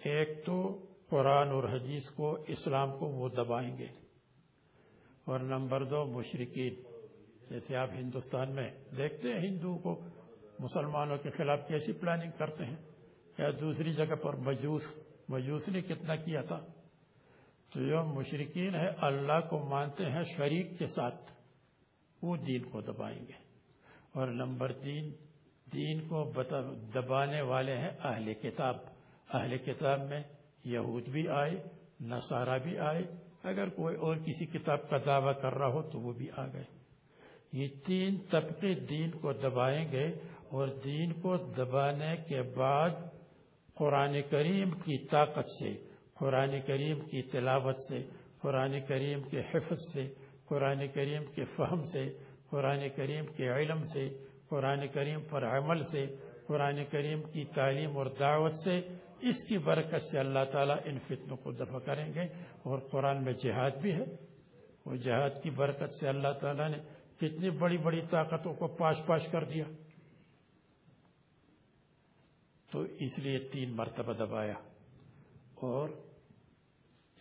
ایک تو قرآن اور حدیث کو، اسلام کو وہ دبائیں گے۔ اور نمبر دو مشرقین جیسے آپ ہندوستان میں دیکھتے ہیں ہندو کو مسلمانوں کے خلاف کیسی پلاننگ کرتے ہیں؟ یا دوسری جگہ پر مجوس مجوس نے کتنا کیا تھا؟ تو جو مشرقین ہے اللہ کو مانتے ہیں شریک کے ساتھ، وہ دین کو دبائیں گے۔ اور نمبر تین دین کو دبانے والے ہیں اہل کتاب۔ اہل کتاب میں یہود بھی آئے، نصارہ بھی آئے۔ اگر کوئی اور کسی کتاب کا دعویٰ کر رہا ہو تو وہ بھی آ گئے۔ یہ تین طبقے دین کو دبائیں گے اور دین کو دبانے کے بعد قرآن کریم کی طاقت سے، قرآن کریم کی تلاوت سے، قرآن کریم کے حفظ سے، قرآن کریم کے فہم سے، قرآن کریم کے علم سے قرآن کریم پر عمل سے، قرآن کریم کی تعلیم اور دعوت سے اس کی برکت سے اللہ تعالیٰ ان فتنوں کو دفع کریں گے اور قرآن میں جہاد بھی ہے۔ وہ جہاد کی برکت سے اللہ تعالیٰ نے کتنی بڑی بڑی طاقتوں کو پاش پاش کر دیا۔ تو اس لیے تین مرتبہ دبایا۔ اور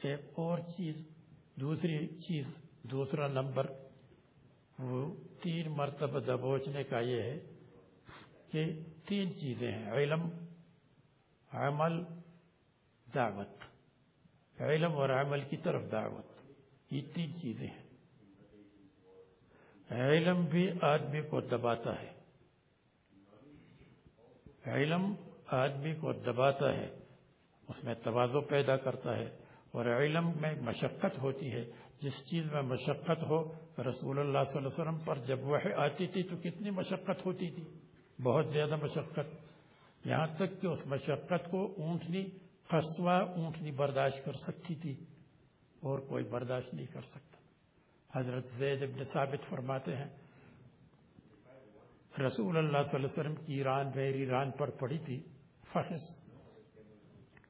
ایک اور چیز، دوسری چیز، دوسرا نمبر وہ تین مرتبہ دبوچنے کا یہ ہے کہ تین چیزیں ہیں، علم، عمل، دعوت۔ علم اور عمل کی طرف دعوت، یہ تین چیزیں ہیں۔ علم بھی آدمی کو دباتا ہے۔ علم آدمی کو دباتا ہے، اس میں توازو پیدا کرتا ہے اور علم میں مشقت ہوتی ہے۔ جس چیز میں مشقت ہو رسول اللہ صلی اللہ علیہ وسلم پر جب وہ آتی تھی تو کتنی مشقت ہوتی تھی، بہت زیادہ مشقت۔ یہاں تک کہ اس مشقت کو اونٹنی قصوہ اونٹنی برداشت کر سکتی تھی اور کوئی برداشت نہیں کر سکتا۔ حضرت زید ابن ثابت فرماتے ہیں، رسول اللہ صلی اللہ علیہ وسلم کی ران میری ران پر پڑی تھی فحص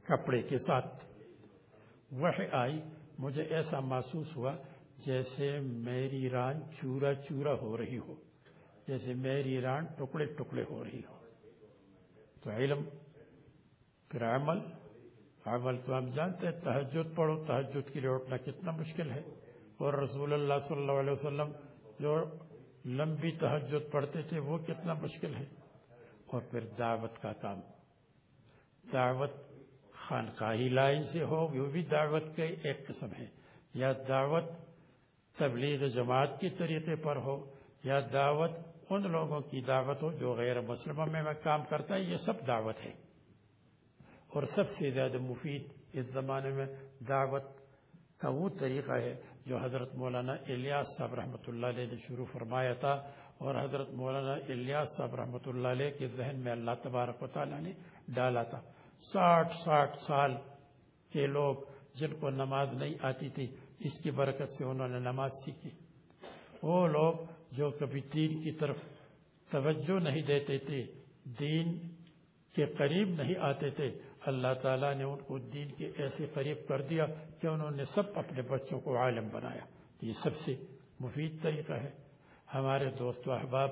کپڑے کے ساتھ۔ وہ آئی، مجھے ایسا محسوس ہوا جیسے میری ران چورا چورا ہو رہی ہو، جیسے میری ران ٹکڑے ٹکڑے ہو رہی ہو۔ تو علم، پھر عمل عمل تو ہم جانتے ہیں تحجد پڑھو تحجد کے لیے اٹھنا کتنا مشکل ہے۔ اور رسول اللہ صلی اللہ علیہ وسلم جو لمبی تحجد پڑھتے تھے، وہ کتنا مشکل ہے۔ اور پھر دعوت کا کام۔ دعوت خانقاہی لائن سے ہو، وہ بھی دعوت کے ایک قسم ہے۔ یا دعوت تبلیغ جماعت کے طریقے پر ہو یا دعوت ان لوگوں کی دعوت ہو جو غیر مسلمہ میں کام کرتا ہے، یہ سب دعوت ہے۔ اور سب سے زیادہ مفید اس زمانے میں دعوت کا وہ طریقہ ہے جو حضرت مولانا الیاس صاحب رحمۃ اللہ علیہ نے شروع فرمایا تھا اور حضرت مولانا الیاس صاحب رحمۃ اللہ علیہ کے ذہن میں اللہ تبارک و تعالیٰ نے ڈالا تھا۔ ساٹھ ساٹھ سال کے لوگ جن کو نماز نہیں آتی تھی اس کی برکت سے انہوں نے نماز سیکھی۔ وہ لوگ جو کبھی دین کی طرف توجہ نہیں دیتے تھے، دین کے قریب نہیں آتے تھے، اللہ تعالیٰ نے ان کو دین کے ایسے قریب کر دیا کہ انہوں نے سب اپنے بچوں کو عالم بنایا۔ یہ سب سے مفید طریقہ ہے۔ ہمارے دوست و احباب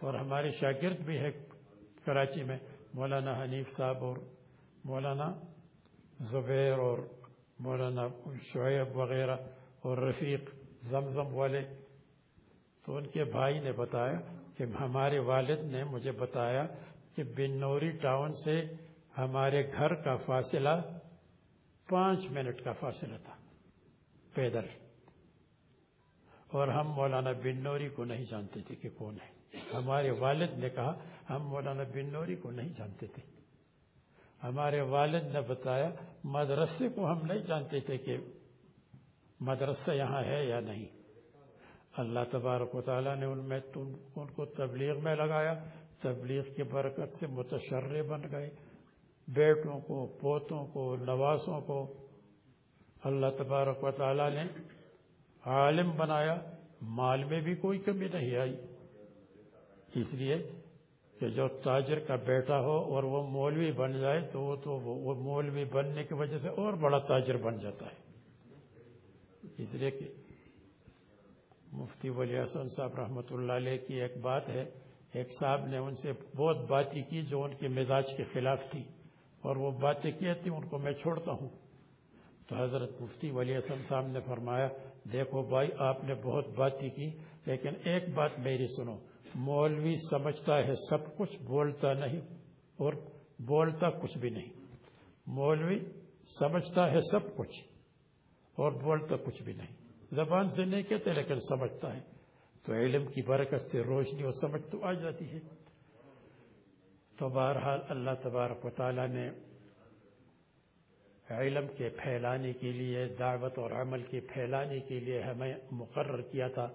اور ہمارے شاگرد بھی ہے کراچی میں، مولانا حنیف صاحب اور مولانا زبیر اور مولانا شعیب وغیرہ اور رفیق زمزم والے، تو ان کے بھائی نے بتایا کہ ہمارے والد نے مجھے بتایا کہ بنوری ٹاؤن سے ہمارے گھر کا فاصلہ پانچ منٹ کا فاصلہ تھا پیدل۔ اور ہم مولانا بنوری کو نہیں جانتے تھے کہ کون ہے۔ ہمارے والد نے کہا، ہم مولانا بنوری کو نہیں جانتے تھے۔ ہمارے والد نے بتایا، مدرسے کو ہم نہیں جانتے تھے کہ مدرسہ یہاں ہے یا نہیں۔ اللہ تبارک و تعالیٰ نے ان میں، ان کو تبلیغ میں لگایا۔ تبلیغ کی برکت سے متشرے بن گئے۔ بیٹوں کو، پوتوں کو، نوازوں کو اللہ تبارک و تعالیٰ نے عالم بنایا۔ مال میں بھی کوئی کمی نہیں آئی۔ اس لیے کہ جو تاجر کا بیٹا ہو اور وہ مولوی بن جائے تو وہ تو وہ مولوی بننے کی وجہ سے اور بڑا تاجر بن جاتا ہے۔ اس لیے کہ مفتی ولی حسن صاحب رحمۃ اللہ علیہ کی ایک بات ہے، ایک صاحب نے ان سے بہت باتیں کی جو ان کے مزاج کے خلاف تھی اور وہ باتیں کی تھیں، ان کو میں چھوڑتا ہوں۔ تو حضرت مفتی ولی حسن صاحب نے فرمایا، دیکھو بھائی، آپ نے بہت باتیں کی، لیکن ایک بات میری سنو مولوی سمجھتا ہے سب کچھ، بولتا نہیں اور بولتا کچھ بھی نہیں۔ مولوی سمجھتا ہے سب کچھ اور بولتا کچھ بھی نہیں۔ زبان سے نہیں کہتے لیکن سمجھتا ہے۔ تو علم کی برکت سے روشنی اور سمجھ تو آ جاتی ہے۔ تو بہرحال اللہ تبارک و تعالیٰ نے علم کے پھیلانے کے لیے، دعوت اور عمل کے پھیلانے کے لیے ہمیں مقرر کیا تھا۔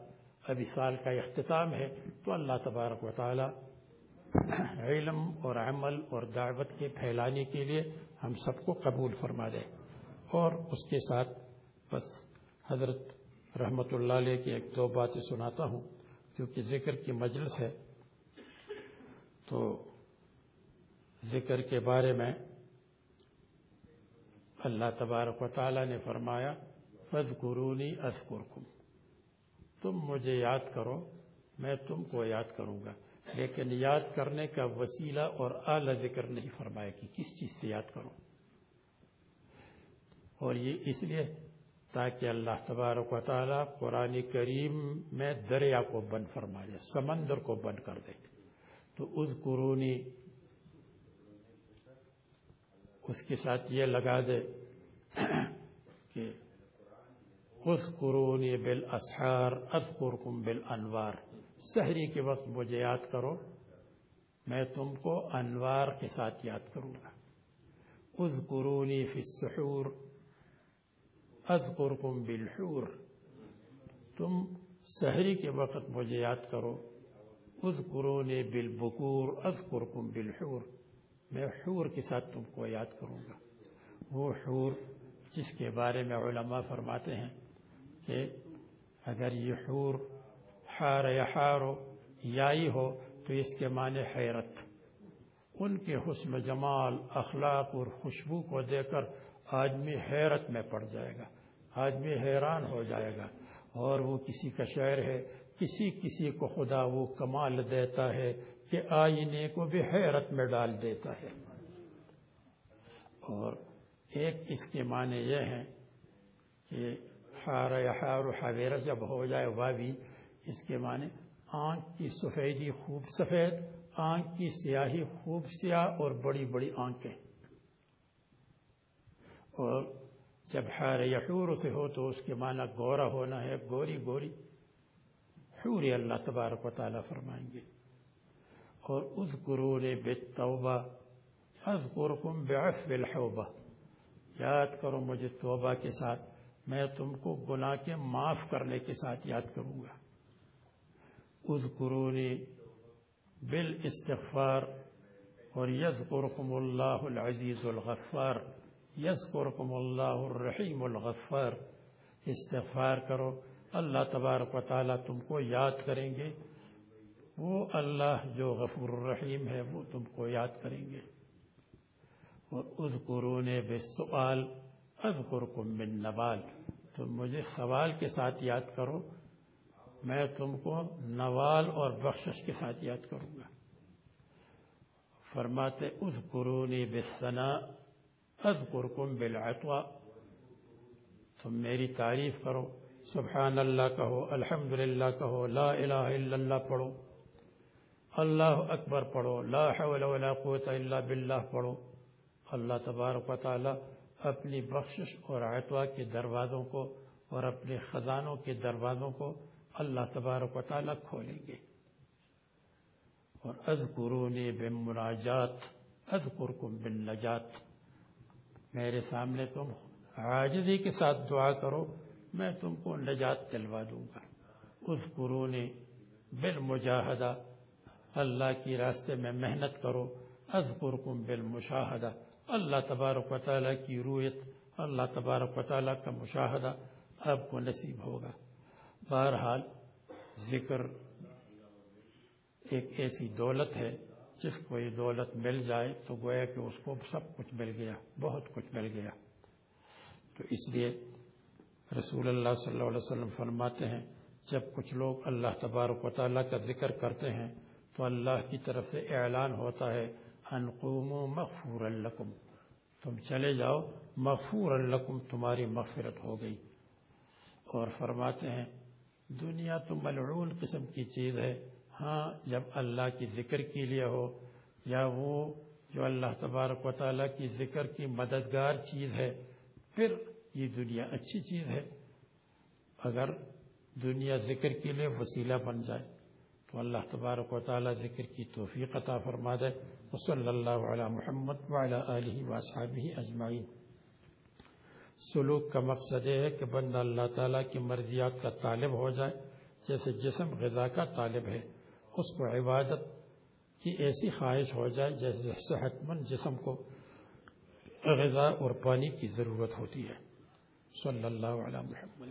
ابھی سال کا اختتام ہے، تو اللہ تبارک و تعالی علم اور عمل اور دعوت کے پھیلانے کے لیے ہم سب کو قبول فرما دے۔ اور اس کے ساتھ بس حضرت رحمت اللہ علیہ کی ایک دو باتیں سناتا ہوں، کیونکہ ذکر کی مجلس ہے۔ تو ذکر کے بارے میں اللہ تبارک و تعالی نے فرمایا فض قرونی تم مجھے یاد کرو، میں تم کو یاد کروں گا۔ لیکن یاد کرنے کا وسیلہ اور اعلی ذکر نہیں فرمایا کہ کس چیز سے یاد کرو؟ اور یہ اس لیے تاکہ اللہ تبارک و تعالیٰ قرآن کریم میں دریا کو بند فرما دے، سمندر کو بند کر دے۔ تو اس قرونی اس کے ساتھ یہ لگا دے کہ اس قرونی بال اسحار اذکرکم بالانوار۔ سحری کے وقت مجھے یاد کرو، میں تم کو انوار کے ساتھ یاد کروں گا۔ اس فی السحور، اذکرکم بالحور۔ تم سحری کے وقت مجھے یاد کرو اس بالبکور، اذکرکم بالحور۔ میں حور کے ساتھ تم کو یاد کروں گا۔ وہ حور جس کے بارے میں علماء فرماتے ہیں کہ اگر یہ حور حار یا حارو یائی ہو تو اس کے معنی حیرت۔ ان کے حسن جمال، اخلاق اور خوشبو کو دے کر آدمی حیرت میں پڑ جائے گا، آدمی حیران ہو جائے گا۔ اور وہ کسی کا شعر ہے، کسی کسی کو خدا وہ کمال دیتا ہے کہ آئینے کو بھی حیرت میں ڈال دیتا ہے۔ اور ایک اس کے معنی یہ ہے کہ حار حار حویرہ جب ہو جائے واوی اس کے معنی آنکھ کی سفیدی خوب سفید، آنکھ کی سیاہی خوب سیاہ اور بڑی بڑی آنکھیں۔ اور جب حار یحور سے ہو تو اس کے معنی گورا ہونا ہے، گوری گوری۔ حوری اللہ تبارک و تعالیٰ فرمائیں گے۔ اور اس گرو نے بے توبہ الحوبہ۔ یاد کرو مجھے توبہ کے ساتھ۔ میں تم کو گناہ کے معاف کرنے کے ساتھ یاد کروں گا۔ اس گرو بال استغفار اور یز قرکم اللہ العزیز الغفار۔ یز قرکم اللہ الرحیم الغفار۔ استغفار کرو، اللہ تبارک و تعالیٰ تم کو یاد کریں گے۔ وہ اللہ جو غفور الرحیم ہے، وہ تم کو یاد کریں گے۔ اور اس قرون بے سوال از قرکم نوال، تم مجھے سوال کے ساتھ یاد کرو، میں تم کو نوال اور بخشش کے ساتھ یاد کروں گا۔ فرماتے اس قرون بے از قرکم بالعطوا تم میری تعریف کرو، سبحان اللہ کہو الحمد للہ کہو، لا الہ الا اللہ پڑھو۔ اللہ اکبر پڑھو، لا حول ولا قوت الا باللہ پڑھو۔ اللہ تبارک و تعالی اپنی بخشش اور عطوا کے دروازوں کو اور اپنے خزانوں کے دروازوں کو اللہ تبارک و تعالی کھولیں گے۔ اور اذکرونی بن اذکرکم بن نجات میرے سامنے تم عاجزی کے ساتھ دعا کرو، میں تم کو نجات دلوا دوں گا۔ اذکرونی بالمجاہدہ۔ اللہ کی راستے میں محنت کرو۔ اذکرکم بالمشاہدہ۔ اللہ تبارک و تعالیٰ کی رویت، اللہ تبارک و تعالیٰ کا مشاہدہ آپ کو نصیب ہوگا۔ بہرحال، ذکر ایک ایسی دولت ہے، جس کو یہ دولت مل جائے تو گویا کہ اس کو سب کچھ مل گیا، بہت کچھ مل گیا۔ تو اس لیے رسول اللہ صلی اللہ علیہ وسلم فرماتے ہیں، جب کچھ لوگ اللہ تبارک و تعالیٰ کا ذکر کرتے ہیں تو اللہ کی طرف سے اعلان ہوتا ہے انقوم مغفور الکم تم چلے جاؤ مغفور الکم تمہاری مغفرت ہو گئی۔ اور فرماتے ہیں، دنیا تو ملعون قسم کی چیز ہے۔ ہاں جب اللہ کی ذکر کے لیے ہو، یا وہ جو اللہ تبارک و تعالیٰ کی ذکر کی مددگار چیز ہے، پھر یہ دنیا اچھی چیز ہے۔ اگر دنیا ذکر کے لیے وسیلہ بن جائے، تو اللہ تبارک و تعالیٰ ذکر کی توفیق عطا فرما دے۔ وصلی اللہ علی محمد وعلی آلہ واصحابہ اجمعین۔ سلوک کا مقصد یہ ہے کہ بندہ اللہ تعالیٰ کی مرضیات کا طالب ہو جائے، جیسے جسم غذا کا طالب ہے۔ اس کو عبادت کی ایسی خواہش ہو جائے جیسے صحت مند جسم کو غذا اور پانی کی ضرورت ہوتی ہے۔ صلی اللہ علیہ محمد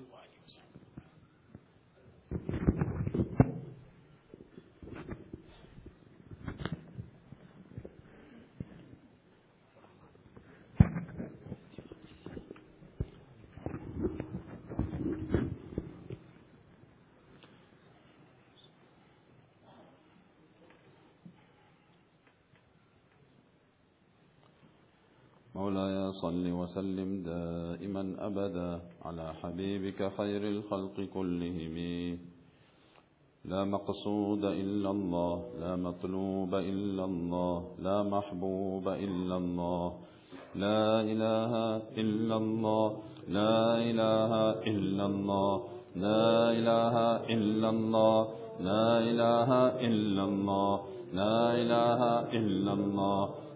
مولاي صل وسلم دائما أبدا على حبيبك خير الخلق كلهم. لا مقصود إلا الله لا مطلوب إلا الله لا محبوب إلا الله لا إله إلا الله لا إله إلا الله لا إله إلا الله لا إله إلا الله لا إله إلا الله.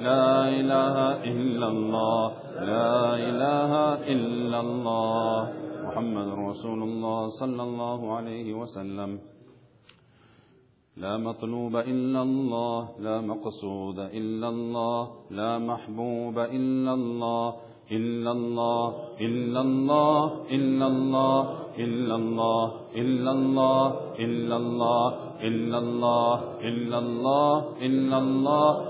لا إله إلا الله لا إله إلا الله محمد رسول الله صلى الله عليه وسلم لا مطلوب إلا الله لا مقصود إلا الله لا محبوب إلا الله إلا الله إلا الله إلا الله إلا الله إلا الله إلا الله إلا الله إلا الله إلا الله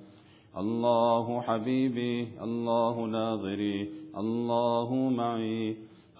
الله حبيبي الله ناظري الله معي.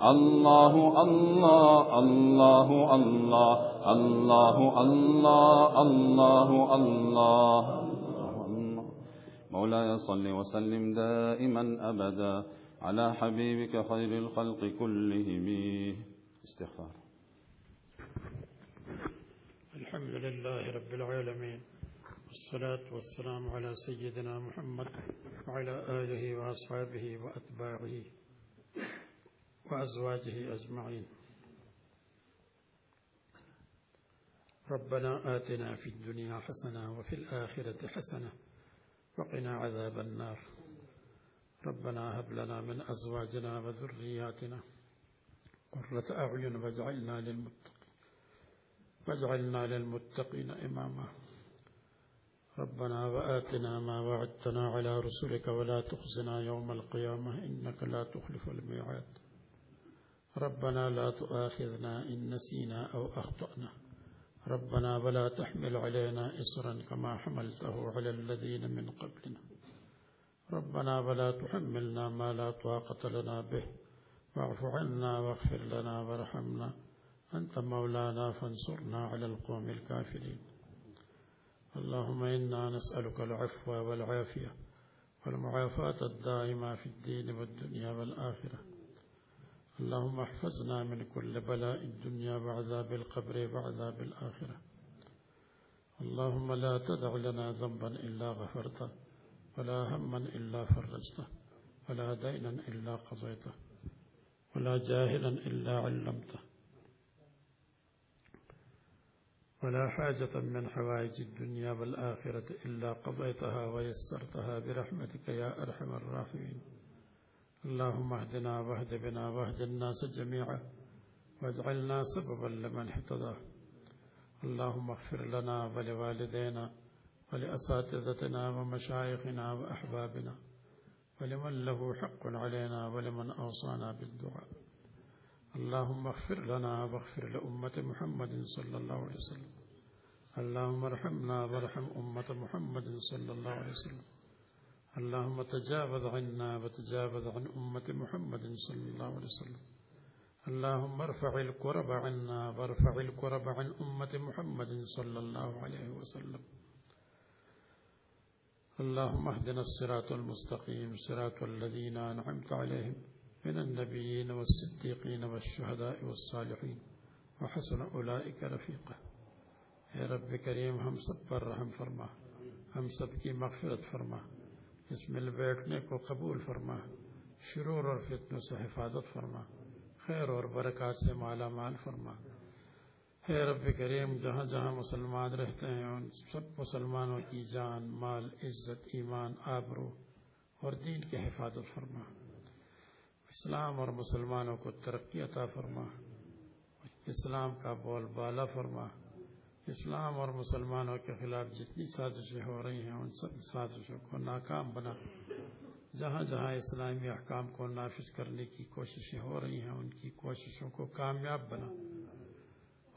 الله الله الله الله الله الله الله. الله مولاي صل وسلم دائما أبدا على حبيبك خير الخلق كلهم. استغفار. الحمد لله رب العالمين. والصلاة والسلام على سيدنا محمد وعلى آله وأصحابه وأتباعه. وأزواجه أجمعين. ربنا آتنا في الدنيا حسنة وفي الآخرة حسنة وقنا عذاب النار. ربنا هب لنا من أزواجنا وذرياتنا قرة أعين واجعلنا للمتقين واجعلنا للمتقين إماما. ربنا وآتنا ما وعدتنا على رسلك ولا تخزنا يوم القيامة إنك لا تخلف الميعاد. ربنا لا تؤاخذنا إن نسينا أو أخطأنا. ربنا ولا تحمل علينا إصرا كما حملته على الذين من قبلنا. ربنا ولا تحملنا ما لا طاقة لنا به. واعف عنا واغفر لنا وارحمنا. أنت مولانا فانصرنا على القوم الكافرين. اللهم إنا نسألك العفو والعافية والمعافاة الدائمة في الدين والدنيا والآخرة. اللهم احفظنا من كل بلاء الدنيا وعذاب القبر وعذاب الآخرة. اللهم لا تدع لنا ذنبا إلا غفرته ولا هما إلا فرجته ولا دينا إلا قضيته ولا جاهلا إلا علمته ولا حاجة من حوائج الدنيا والآخرة إلا قضيتها ويسرتها برحمتك يا أرحم الراحمين. اللهم اهدنا واهد بنا واهد الناس جميعا واجعلنا سببا لمن اهتدى. اللهم اغفر لنا ولوالدينا ولأساتذتنا ومشايخنا وأحبابنا ولمن له حق علينا ولمن أوصانا بالدعاء. اللهم اغفر لنا واغفر لأمة محمد صلى الله عليه وسلم. اللهم ارحمنا وارحم أمة محمد صلى الله عليه وسلم. اللهم تجاوز عنا وتجاوز عن أمة محمد صلى الله عليه وسلم. اللهم ارفع الكرب عنا وارفع الكرب عن أمة محمد صلى الله عليه وسلم. اللهم اهدنا الصراط المستقيم صراط الذين أنعمت عليهم من النبيين والصديقين والشهداء والصالحين. وحسن أولئك رفيقا. اے رب کریم ہم سب پر رحم فرما. ہم سب کی مغفرت فرما. اس مل بیٹھنے کو قبول فرما، شرور اور فتنوں سے حفاظت فرما، خیر اور برکات سے مالا مال فرما۔ اے رب کریم، جہاں جہاں مسلمان رہتے ہیں، ان سب مسلمانوں کی جان، مال، عزت، ایمان، آبرو اور دین کی حفاظت فرما۔ اسلام اور مسلمانوں کو ترقی عطا فرما۔ اسلام کا بول بالا فرما۔ اسلام اور مسلمانوں کے خلاف جتنی سازشیں ہو رہی ہیں، ان سب سازشوں کو ناکام بنا۔ جہاں جہاں اسلامی احکام کو نافذ کرنے کی کوششیں ہو رہی ہیں، ان کی کوششوں کو کامیاب بنا۔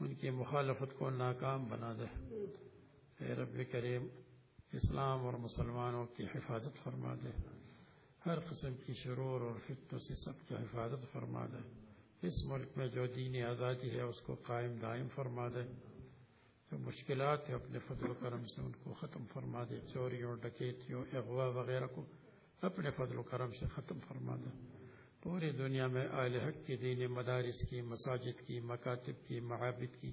ان کی مخالفت کو ناکام بنا دے۔ اے رب کریم، اسلام اور مسلمانوں کی حفاظت فرما دے۔ ہر قسم کی شرور اور فتنوں سے سب کی حفاظت فرما دے۔ اس ملک میں جو دینی آزادی ہے، اس کو قائم دائم فرما دے۔ جو مشکلات ہیں اپنے فضل و کرم سے ان کو ختم فرما دے، چوریوں، ڈکیتیوں، اغوا وغیرہ کو اپنے فضل و کرم سے ختم فرما دے۔ پوری دنیا میں اہل حق کی دینی مدارس کی، مساجد کی، مکاتب کی، معابد کی،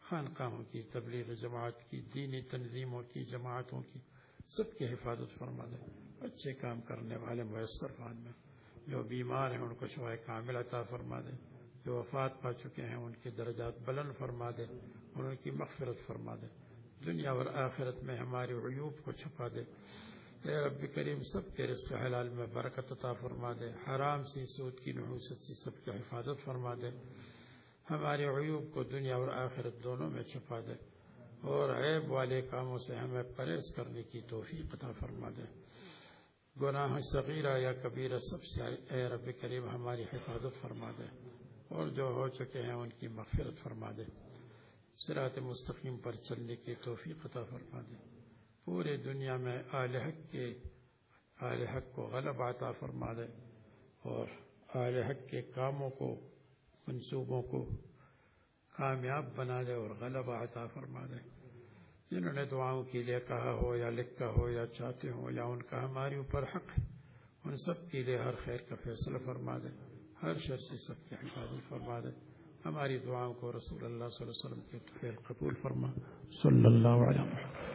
خانقاہوں کی، تبلیغ جماعت کی، دینی تنظیموں کی، جماعتوں کی، سب کی حفاظت فرما دے۔ اچھے کام کرنے والے میسر فان میں، جو بیمار ہیں، ان کو شوائے کامل عطا فرما دے۔ جو وفات پا چکے ہیں، ان کے درجات بلند فرما دے۔ اور ان کی مغفرت فرما دے۔ دنیا اور آخرت میں ہمارے عیوب کو چھپا دے۔ اے رب کریم، سب کے رزق حلال میں برکت عطا فرما دے۔ حرام سی سود کی نحوست سی سب کی حفاظت فرما دے۔ ہمارے عیوب کو دنیا اور آخرت دونوں میں چھپا دے۔ اور عیب والے کاموں سے ہمیں پرہیز کرنے کی توفیق عطا فرما دے۔ گناہ صغیرہ یا کبیرہ، سب سے اے رب کریم، ہماری حفاظت فرما دے۔ اور جو ہو چکے ہیں، ان کی مغفرت فرما دے۔ سرات مستقیم پر چلنے کی توفیق عطا فرما دے۔ پورے دنیا میں آل حق کے آل حق کو غلب عطا فرما دے اور آل حق کے کاموں کو، منصوبوں کو کامیاب بنا دے اور غلب عطا فرما دے۔ جنہوں نے دعاؤں کے لیے کہا ہو یا لکھا ہو یا چاہتے ہو یا ان کا ہمارے اوپر حق ہے، ان سب کے لیے ہر خیر کا فیصلہ فرما دے، ہر شر سے سب کی حفاظت فرما دے۔ ہماری دعاؤں کو رسول اللہ صلی اللہ علیہ وسلم کے قبول فرما، صلی اللہ علیہ وسلم۔